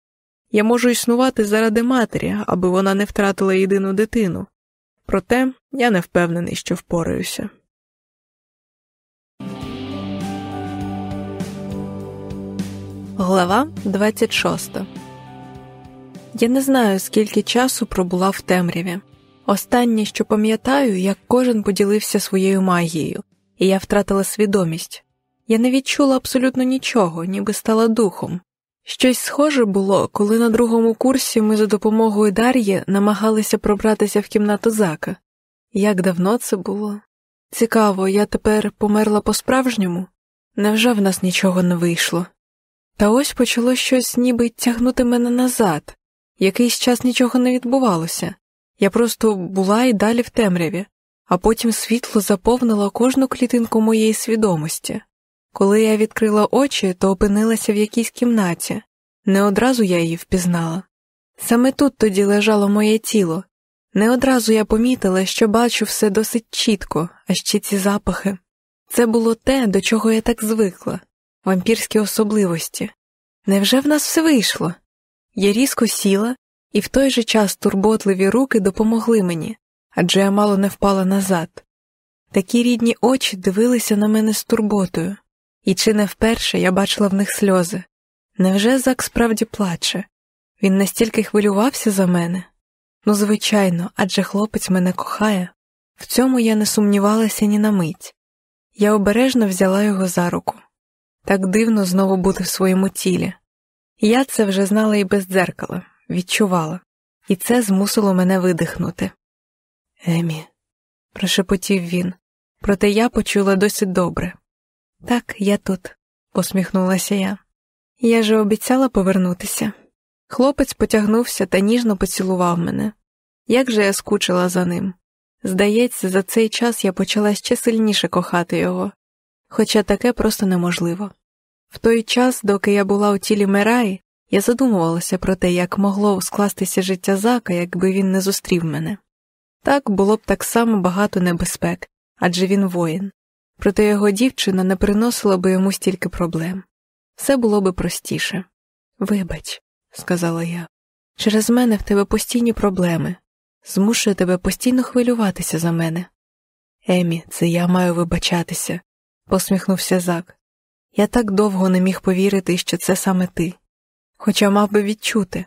Я можу існувати заради матері, аби вона не втратила єдину дитину, проте я не впевнений, що впораюся. Глава 26 Я не знаю, скільки часу пробула в темряві. Останнє, що пам'ятаю, як кожен поділився своєю магією, і я втратила свідомість. Я не відчула абсолютно нічого, ніби стала духом. Щось схоже було, коли на другому курсі ми за допомогою Дар'ї намагалися пробратися в кімнату зака. Як давно це було? Цікаво, я тепер померла по-справжньому? Невже в нас нічого не вийшло? Та ось почало щось ніби тягнути мене назад. Якийсь час нічого не відбувалося. Я просто була і далі в темряві, а потім світло заповнило кожну клітинку моєї свідомості. Коли я відкрила очі, то опинилася в якійсь кімнаті. Не одразу я її впізнала. Саме тут тоді лежало моє тіло. Не одразу я помітила, що бачу все досить чітко, а ще ці запахи. Це було те, до чого я так звикла вампірські особливості. Невже в нас все вийшло? Я різко сіла, і в той же час турботливі руки допомогли мені, адже я мало не впала назад. Такі рідні очі дивилися на мене з турботою, і чи не вперше я бачила в них сльози. Невже Зак справді плаче? Він настільки хвилювався за мене? Ну, звичайно, адже хлопець мене кохає. В цьому я не сумнівалася ні на мить. Я обережно взяла його за руку. Так дивно знову бути в своєму тілі. Я це вже знала і без дзеркала, відчувала, і це змусило мене видихнути. Емі, прошепотів він, проте я почула досить добре. Так, я тут, посміхнулася я. Я же обіцяла повернутися. Хлопець потягнувся та ніжно поцілував мене. Як же я скучила за ним. Здається, за цей час я почала ще сильніше кохати його, хоча таке просто неможливо. В той час, доки я була у тілі Мераї, я задумувалася про те, як могло скластися життя зака, якби він не зустрів мене. Так було б так само багато небезпек, адже він воїн, проте його дівчина не приносила би йому стільки проблем. Все було би простіше. Вибач, сказала я, через мене в тебе постійні проблеми, змушує тебе постійно хвилюватися за мене. Емі, це я маю вибачатися, посміхнувся зак. Я так довго не міг повірити, що це саме ти, хоча мав би відчути.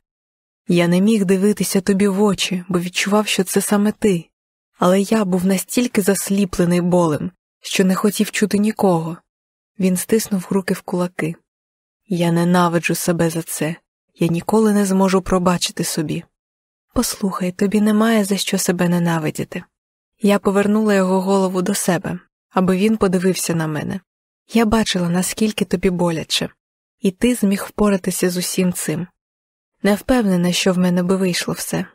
Я не міг дивитися тобі в очі, бо відчував, що це саме ти, але я був настільки засліплений болем, що не хотів чути нікого. Він стиснув руки в кулаки. Я ненавиджу себе за це, я ніколи не зможу пробачити собі. Послухай, тобі немає за що себе ненавидіти. Я повернула його голову до себе, аби він подивився на мене. Я бачила, наскільки тобі боляче, і ти зміг впоратися з усім цим. Не впевнена, що в мене би вийшло все.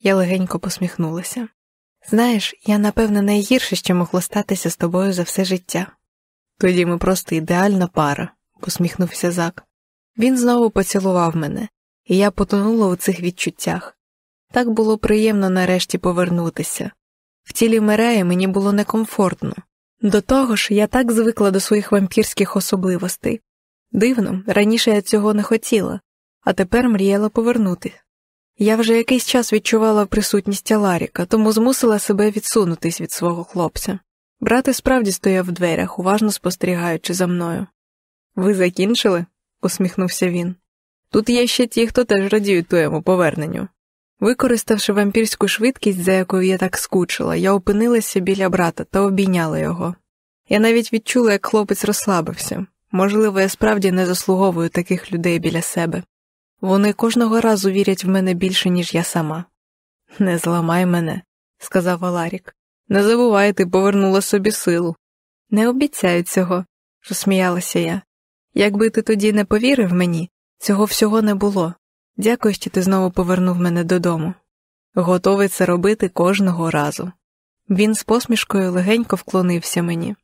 Я легенько посміхнулася. Знаєш, я, напевне, найгірше, що могло статися з тобою за все життя. Тоді ми просто ідеальна пара, посміхнувся Зак. Він знову поцілував мене, і я потонула у цих відчуттях. Так було приємно нарешті повернутися. В тілі Мерея мені було некомфортно. До того ж, я так звикла до своїх вампірських особливостей. Дивно, раніше я цього не хотіла, а тепер мріяла повернути. Я вже якийсь час відчувала присутність Аларіка, тому змусила себе відсунутись від свого хлопця. Брат справді стояв в дверях, уважно спостерігаючи за мною. Ви закінчили? усміхнувся він. Тут є ще ті, хто теж радіють твоєму поверненню. Використавши вампірську швидкість, за якою я так скучила, я опинилася біля брата та обійняла його. Я навіть відчула, як хлопець розслабився. Можливо, я справді не заслуговую таких людей біля себе. Вони кожного разу вірять в мене більше, ніж я сама. Не зламай мене, сказав Валарік. Не забувай, ти повернула собі силу. Не обіцяю цього, розсміялася я. Якби ти тоді не повірив мені, цього всього не було. Дякую, що ти знову повернув мене додому. Готовий це робити кожного разу. Він з посмішкою легенько вклонився мені.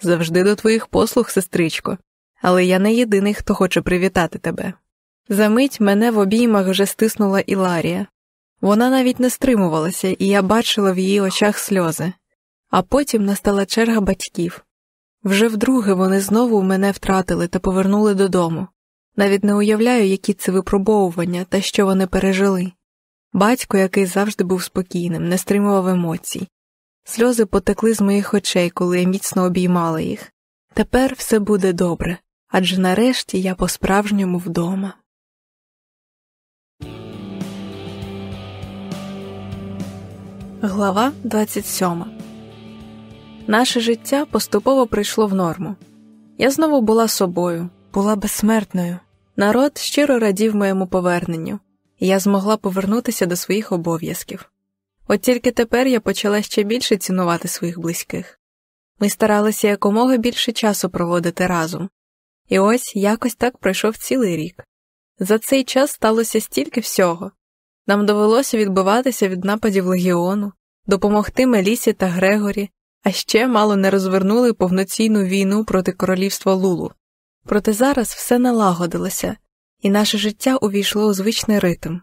Завжди до твоїх послуг, сестричко, але я не єдиний, хто хоче привітати тебе. Замить мене в обіймах вже стиснула Іларія. Вона навіть не стримувалася, і я бачила в її очах сльози. А потім настала черга батьків. Вже вдруге вони знову мене втратили та повернули додому. Навіть не уявляю, які це випробовування та що вони пережили. Батько, який завжди був спокійним, не стримував емоцій. Сльози потекли з моїх очей, коли я міцно обіймала їх. Тепер все буде добре, адже нарешті я по-справжньому вдома. Глава 27 Наше життя поступово прийшло в норму. Я знову була собою, була безсмертною. Народ щиро радів моєму поверненню, і я змогла повернутися до своїх обов'язків. От тільки тепер я почала ще більше цінувати своїх близьких. Ми старалися якомога більше часу проводити разом, і ось якось так пройшов цілий рік. За цей час сталося стільки всього. Нам довелося відбиватися від нападів легіону, допомогти Мелісі та Грегорі, а ще мало не розвернули повноцінну війну проти королівства Лулу. Проте зараз все налагодилося, і наше життя увійшло у звичний ритм.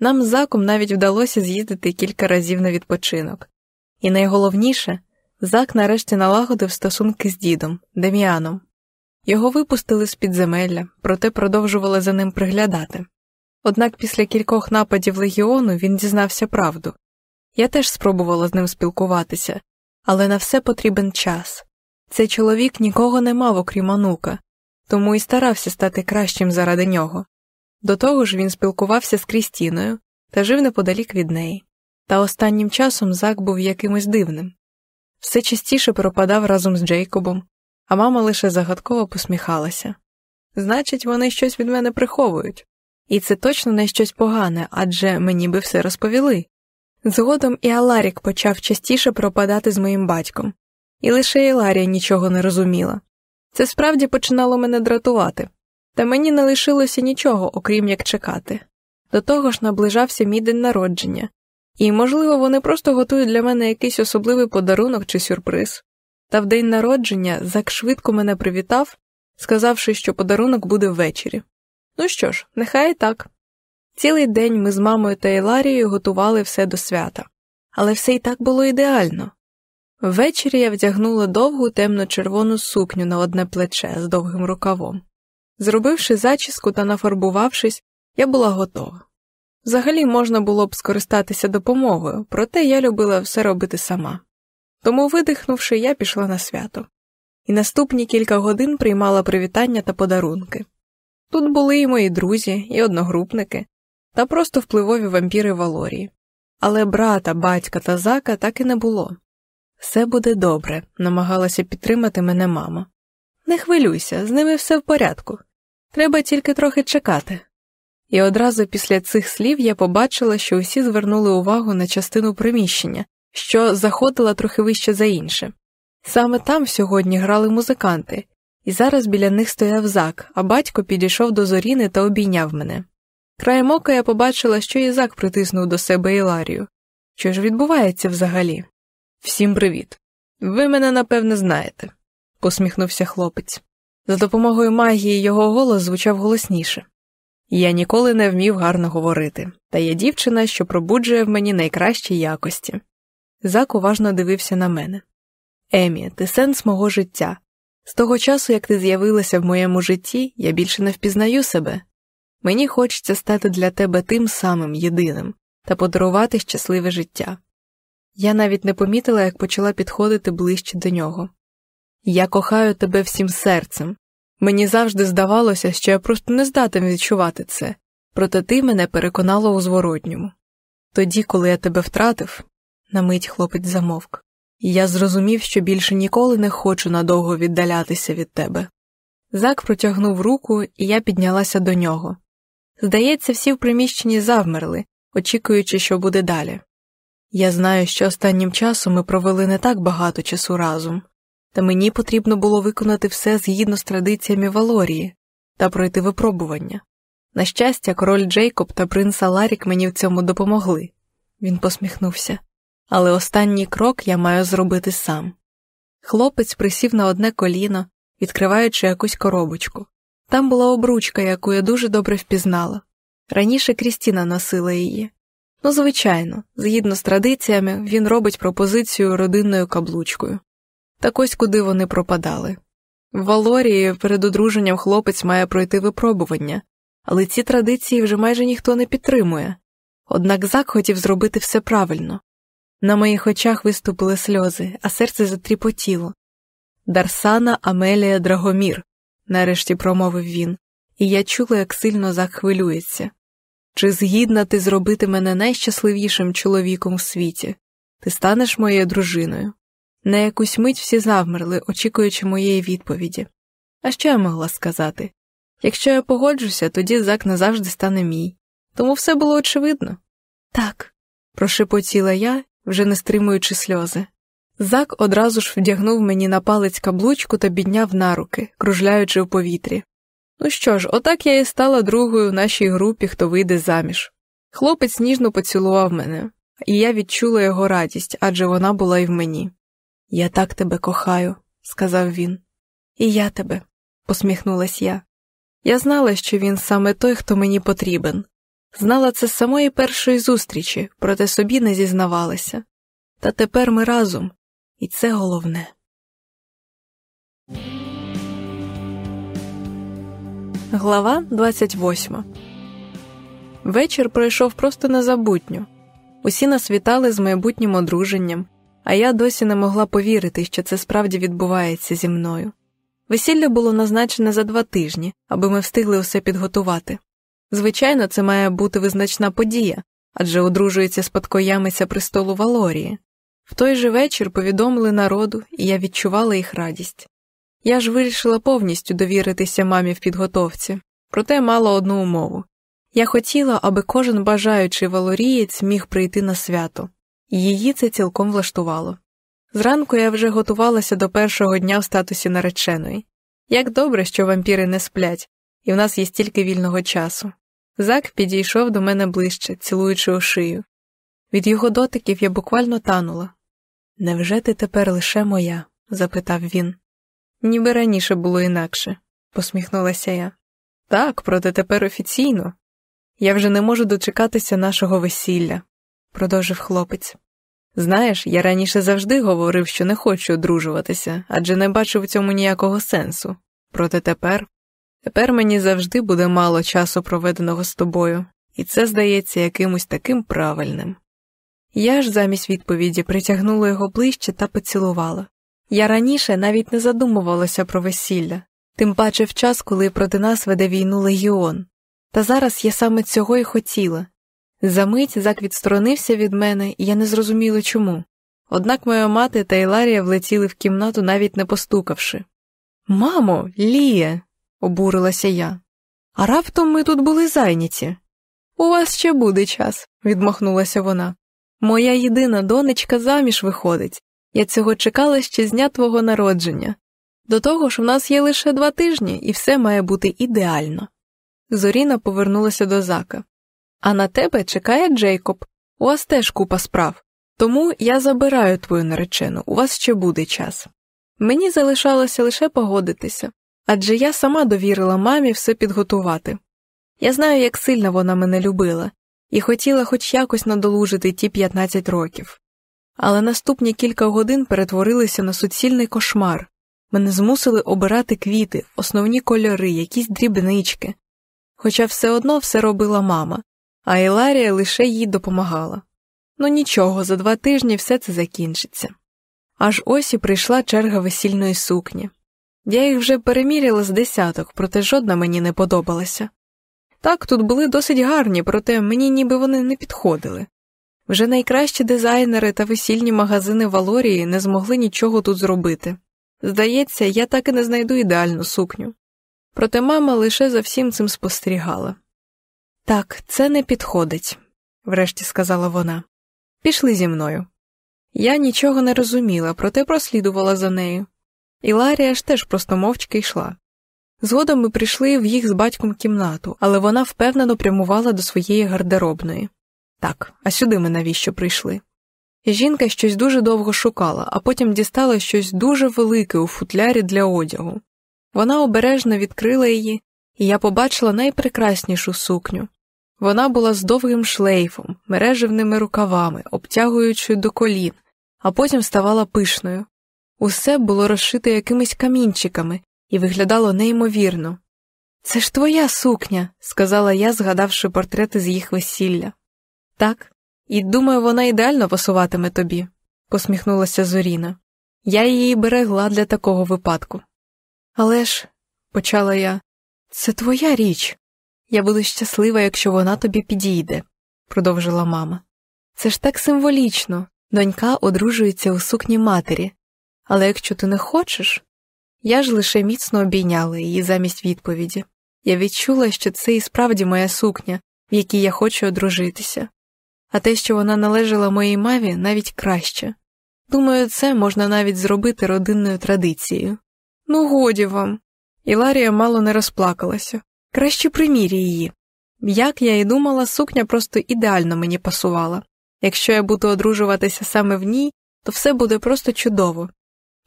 Нам з заком навіть вдалося з'їздити кілька разів на відпочинок, і найголовніше, зак нарешті налагодив стосунки з дідом, Дем'яном. Його випустили з підземелля, проте продовжували за ним приглядати. Однак після кількох нападів легіону він дізнався правду. Я теж спробувала з ним спілкуватися, але на все потрібен час. Цей чоловік нікого не мав, окрім онука, тому і старався стати кращим заради нього. До того ж він спілкувався з Крістіною та жив неподалік від неї, та останнім часом зак був якимось дивним. Все частіше пропадав разом з Джейкобом, а мама лише загадково посміхалася. Значить, вони щось від мене приховують, і це точно не щось погане, адже мені би все розповіли. Згодом і Аларік почав частіше пропадати з моїм батьком, і лише Іларія нічого не розуміла. Це справді починало мене дратувати, та мені не лишилося нічого, окрім як чекати. До того ж наближався мій день народження, і, можливо, вони просто готують для мене якийсь особливий подарунок чи сюрприз. Та в день народження Зак швидко мене привітав, сказавши, що подарунок буде ввечері. Ну що ж, нехай і так. Цілий день ми з мамою та Іларією готували все до свята, але все і так було ідеально. Ввечері я вдягнула довгу темно-червону сукню на одне плече з довгим рукавом. Зробивши зачіску та нафарбувавшись, я була готова. Взагалі можна було б скористатися допомогою, проте я любила все робити сама. Тому, видихнувши, я пішла на свято. І наступні кілька годин приймала привітання та подарунки. Тут були і мої друзі, і одногрупники, та просто впливові вампіри Валорії. Але брата, батька та зака так і не було. Все буде добре, намагалася підтримати мене мама. Не хвилюйся, з ними все в порядку. Треба тільки трохи чекати. І одразу після цих слів я побачила, що усі звернули увагу на частину приміщення, що заходила трохи вище за інше. Саме там сьогодні грали музиканти, і зараз біля них стояв зак, а батько підійшов до зоріни та обійняв мене. Краєм ока я побачила, що і зак притиснув до себе Іларію. Що ж відбувається взагалі? Всім привіт. Ви мене напевне знаєте, посміхнувся хлопець. За допомогою магії його голос звучав голосніше. Я ніколи не вмів гарно говорити, та є дівчина, що пробуджує в мені найкращі якості. Зак уважно дивився на мене. Емі, ти сенс мого життя. З того часу, як ти з'явилася в моєму житті, я більше не впізнаю себе. Мені хочеться стати для тебе тим самим єдиним та подарувати щасливе життя. Я навіть не помітила, як почала підходити ближче до нього. Я кохаю тебе всім серцем. Мені завжди здавалося, що я просто не здатен відчувати це, проте ти мене переконала у зворотньому. Тоді, коли я тебе втратив, на мить хлопець замовк, і я зрозумів, що більше ніколи не хочу надовго віддалятися від тебе. Зак протягнув руку, і я піднялася до нього. Здається, всі в приміщенні завмерли, очікуючи, що буде далі. Я знаю, що останнім часом ми провели не так багато часу разом, та мені потрібно було виконати все згідно з традиціями Валорії та пройти випробування. На щастя, король Джейкоб та принц Аларік мені в цьому допомогли. Він посміхнувся. Але останній крок я маю зробити сам. Хлопець присів на одне коліно, відкриваючи якусь коробочку. Там була обручка, яку я дуже добре впізнала. Раніше Крістіна носила її. Ну, звичайно, згідно з традиціями, він робить пропозицію родинною каблучкою. Так ось куди вони пропадали. В Валорії перед одруженням хлопець має пройти випробування, але ці традиції вже майже ніхто не підтримує. Однак Зак хотів зробити все правильно. На моїх очах виступили сльози, а серце затріпотіло. Дарсана Амелія Драгомір, нарешті промовив він, і я чула, як сильно Зак хвилюється. Чи згідна ти зробити мене найщасливішим чоловіком у світі? Ти станеш моєю дружиною? На якусь мить всі завмерли, очікуючи моєї відповіді. А що я могла сказати? Якщо я погоджуся, тоді зак назавжди стане мій. Тому все було очевидно. Так, прошепотіла я, вже не стримуючи сльози. Зак одразу ж вдягнув мені на палець каблучку та підняв на руки, кружляючи в повітрі. Ну що ж, отак я і стала другою в нашій групі, хто вийде заміж. Хлопець ніжно поцілував мене, і я відчула його радість, адже вона була й в мені. Я так тебе кохаю, сказав він. І я тебе, посміхнулась я. Я знала, що він саме той, хто мені потрібен. Знала це з самої першої зустрічі, проте собі не зізнавалася. Та тепер ми разом, і це головне. Глава 28 Вечір пройшов просто незабутньо. Усі нас вітали з майбутнім одруженням, а я досі не могла повірити, що це справді відбувається зі мною. Весілля було назначене за два тижні, аби ми встигли усе підготувати. Звичайно, це має бути визначна подія адже одружується спадкоямиця престолу Валорії. В той же вечір повідомили народу, і я відчувала їх радість. Я ж вирішила повністю довіритися мамі в підготовці, проте мала одну умову я хотіла, аби кожен бажаючий валорієць міг прийти на свято, її це цілком влаштувало. Зранку я вже готувалася до першого дня в статусі нареченої. Як добре, що вампіри не сплять, і в нас є стільки вільного часу. Зак підійшов до мене ближче, цілуючи у шию. Від його дотиків я буквально танула. Невже ти тепер лише моя? запитав він. Ніби раніше було інакше, посміхнулася я. Так, проте тепер офіційно. Я вже не можу дочекатися нашого весілля, продовжив хлопець. Знаєш, я раніше завжди говорив, що не хочу одружуватися, адже не бачив в цьому ніякого сенсу. Проте тепер тепер мені завжди буде мало часу проведеного з тобою, і це здається якимось таким правильним. Я ж замість відповіді притягнула його ближче та поцілувала. Я раніше навіть не задумувалася про весілля, тим паче в час, коли проти нас веде війну легіон. Та зараз я саме цього й хотіла. Замить зак відсторонився від мене, і я не зрозуміла чому. Однак моя мати та Іларія влетіли в кімнату, навіть не постукавши. Мамо, Лія, обурилася я. А раптом ми тут були зайняті. У вас ще буде час, відмахнулася вона. Моя єдина донечка заміж виходить. Я цього чекала ще з дня твого народження. До того ж, в нас є лише два тижні, і все має бути ідеально. Зоріна повернулася до зака. А на тебе чекає Джейкоб. У вас теж купа справ. Тому я забираю твою наречену, у вас ще буде час. Мені залишалося лише погодитися, адже я сама довірила мамі все підготувати. Я знаю, як сильно вона мене любила, і хотіла хоч якось надолужити ті 15 років. Але наступні кілька годин перетворилися на суцільний кошмар. Мене змусили обирати квіти, основні кольори, якісь дрібнички. Хоча все одно все робила мама, а Іларія лише їй допомагала. Ну нічого, за два тижні все це закінчиться. Аж ось і прийшла черга весільної сукні. Я їх вже переміряла з десяток, проте жодна мені не подобалася. Так, тут були досить гарні, проте мені ніби вони не підходили. Вже найкращі дизайнери та весільні магазини Валорії не змогли нічого тут зробити. Здається, я так і не знайду ідеальну сукню. Проте мама лише за всім цим спостерігала. Так, це не підходить, врешті сказала вона. Пішли зі мною. Я нічого не розуміла, проте прослідувала за нею. І Ларія ж теж просто мовчки йшла. Згодом ми прийшли в їх з батьком кімнату, але вона впевнено прямувала до своєї гардеробної. Так, а сюди ми навіщо прийшли? Жінка щось дуже довго шукала, а потім дістала щось дуже велике у футлярі для одягу. Вона обережно відкрила її, і я побачила найпрекраснішу сукню. Вона була з довгим шлейфом, мережевними рукавами, обтягуючою до колін, а потім ставала пишною. Усе було розшите якимись камінчиками і виглядало неймовірно. Це ж твоя сукня, сказала я, згадавши портрети з їх весілля. Так, і думаю, вона ідеально пасуватиме тобі, посміхнулася Зоріна. Я її берегла для такого випадку. Але ж, почала я, це твоя річ. Я буду щаслива, якщо вона тобі підійде, продовжила мама. Це ж так символічно. Донька одружується у сукні матері. Але якщо ти не хочеш, я ж лише міцно обійняла її замість відповіді. Я відчула, що це і справді моя сукня, в якій я хочу одружитися, а те, що вона належала моїй маві, навіть краще. Думаю, це можна навіть зробити родинною традицією. Ну, годі вам. Іларія мало не розплакалася. Краще примірі її. Як я і думала, сукня просто ідеально мені пасувала. Якщо я буду одружуватися саме в ній, то все буде просто чудово.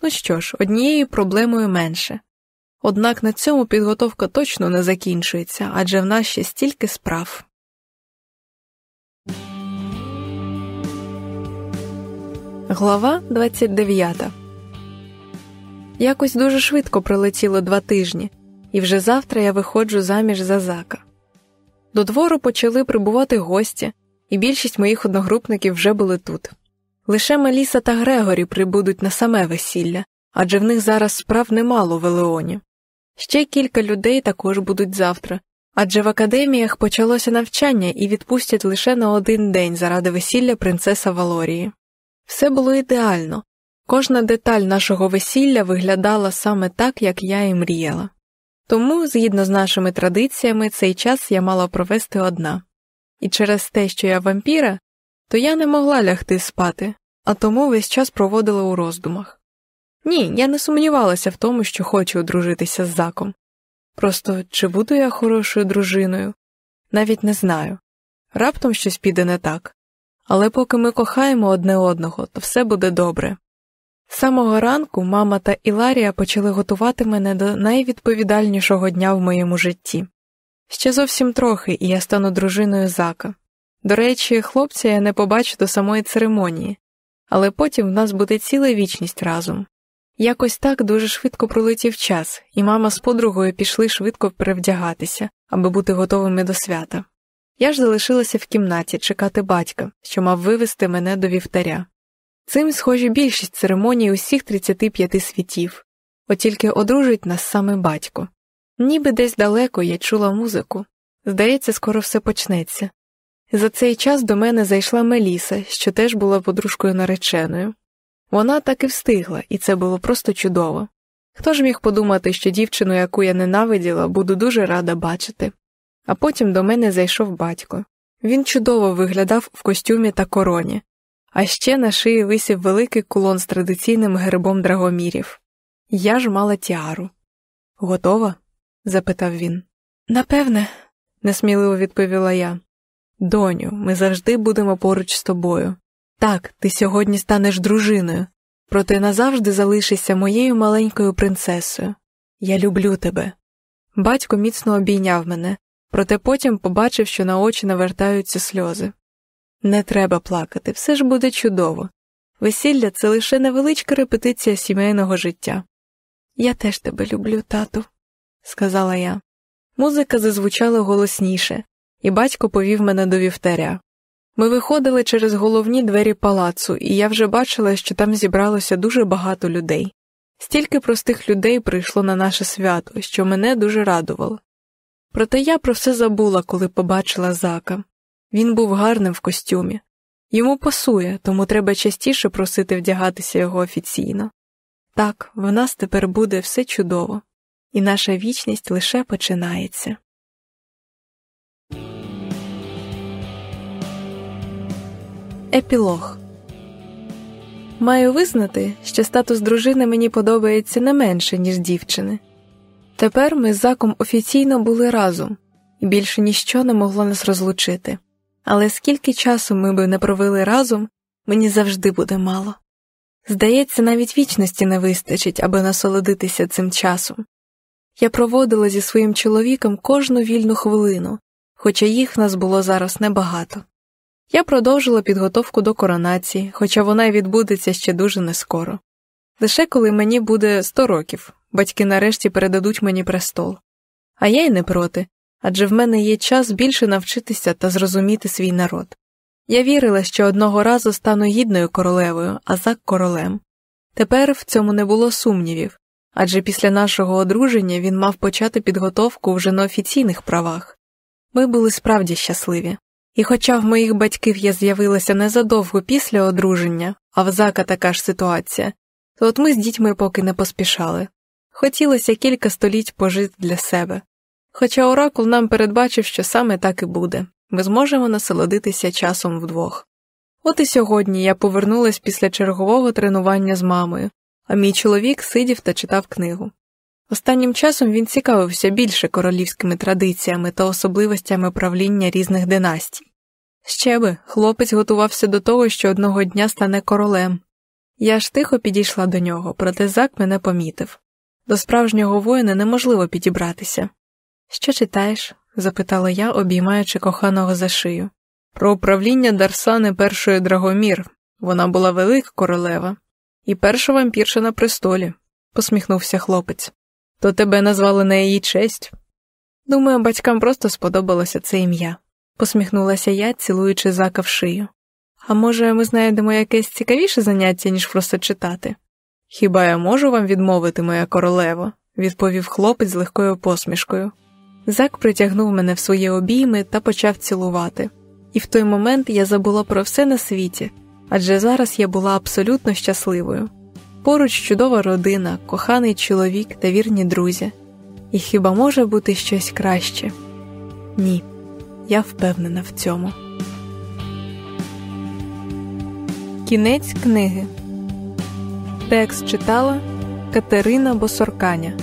Ну що ж, однією проблемою менше. Однак на цьому підготовка точно не закінчується, адже в нас ще стільки справ. Глава 29 Якось дуже швидко пролетіло два тижні, і вже завтра я виходжу заміж за зака. До двору почали прибувати гості, і більшість моїх одногрупників вже були тут. Лише Меліса та Грегорі прибудуть на саме весілля, адже в них зараз справ немало в Елеоні. Ще кілька людей також будуть завтра, адже в академіях почалося навчання і відпустять лише на один день заради весілля принцеса Валорії. Все було ідеально, кожна деталь нашого весілля виглядала саме так, як я і мріяла. Тому, згідно з нашими традиціями, цей час я мала провести одна. І через те, що я вампіра, то я не могла лягти спати, а тому весь час проводила у роздумах. Ні, я не сумнівалася в тому, що хочу одружитися з заком. Просто чи буду я хорошою дружиною? Навіть не знаю. Раптом щось піде не так. Але поки ми кохаємо одне одного, то все буде добре. З самого ранку мама та Іларія почали готувати мене до найвідповідальнішого дня в моєму житті. Ще зовсім трохи, і я стану дружиною зака. До речі, хлопця я не побачу до самої церемонії, але потім в нас буде ціла вічність разом. Якось так дуже швидко пролетів час, і мама з подругою пішли швидко перевдягатися, аби бути готовими до свята. Я ж залишилася в кімнаті чекати батька, що мав вивести мене до вівтаря. Цим схожі більшість церемоній усіх 35 світів, от тільки одружить нас саме батько. Ніби десь далеко я чула музику. Здається, скоро все почнеться. За цей час до мене зайшла Меліса, що теж була подружкою нареченою. Вона так і встигла, і це було просто чудово. Хто ж міг подумати, що дівчину, яку я ненавиділа, буду дуже рада бачити. А потім до мене зайшов батько. Він чудово виглядав в костюмі та короні, а ще на шиї висів великий кулон з традиційним гербом драгомірів. Я ж мала тіару. Готова? запитав він. Напевне, несміливо відповіла я. Доню, ми завжди будемо поруч з тобою. Так, ти сьогодні станеш дружиною, проте назавжди залишишся моєю маленькою принцесою. Я люблю тебе. Батько міцно обійняв мене, проте потім побачив, що на очі навертаються сльози. Не треба плакати, все ж буде чудово. Весілля це лише невеличка репетиція сімейного життя. Я теж тебе люблю, тату, сказала я. Музика зазвучала голосніше, і батько повів мене до вівтаря. Ми виходили через головні двері палацу, і я вже бачила, що там зібралося дуже багато людей. Стільки простих людей прийшло на наше свято, що мене дуже радувало. Проте я про все забула, коли побачила зака. Він був гарним в костюмі. Йому пасує, тому треба частіше просити вдягатися його офіційно. Так, в нас тепер буде все чудово, і наша вічність лише починається. Епілог Маю визнати, що статус дружини мені подобається не менше, ніж дівчини. Тепер ми з заком офіційно були разом, і більше ніщо не могло нас розлучити. Але скільки часу ми би не провели разом, мені завжди буде мало. Здається, навіть вічності не вистачить, аби насолодитися цим часом. Я проводила зі своїм чоловіком кожну вільну хвилину, хоча їх в нас було зараз небагато. Я продовжила підготовку до коронації, хоча вона й відбудеться ще дуже нескоро. Лише коли мені буде сто років, батьки нарешті передадуть мені престол. А я й не проти, адже в мене є час більше навчитися та зрозуміти свій народ. Я вірила, що одного разу стану гідною королевою, а зак королем. Тепер в цьому не було сумнівів, адже після нашого одруження він мав почати підготовку вже на офіційних правах. Ми були справді щасливі. І хоча в моїх батьків я з'явилася незадовго після одруження, а в зака така ж ситуація, то от ми з дітьми поки не поспішали. Хотілося кілька століть пожити для себе. Хоча оракул нам передбачив, що саме так і буде ми зможемо насолодитися часом вдвох. От і сьогодні я повернулась після чергового тренування з мамою, а мій чоловік сидів та читав книгу. Останнім часом він цікавився більше королівськими традиціями та особливостями правління різних династій. Ще би, хлопець готувався до того, що одного дня стане королем. Я ж тихо підійшла до нього, проте зак мене помітив. До справжнього воїна неможливо підібратися. Що читаєш? запитала я, обіймаючи коханого за шию. Про управління Дарсани першої Драгомір. Вона була велика королева, і перша вампірша на престолі, посміхнувся хлопець. То тебе назвали на її честь. Думаю, батькам просто сподобалося це ім'я, посміхнулася я, цілуючи зака в шию. А може, ми знайдемо якесь цікавіше заняття, ніж просто читати? Хіба я можу вам відмовити, моя королева? відповів хлопець з легкою посмішкою. Зак притягнув мене в свої обійми та почав цілувати, і в той момент я забула про все на світі, адже зараз я була абсолютно щасливою. Поруч чудова родина, коханий чоловік та вірні друзі. І хіба може бути щось краще? Ні, я впевнена в цьому. Кінець книги. Текст читала Катерина Босорканя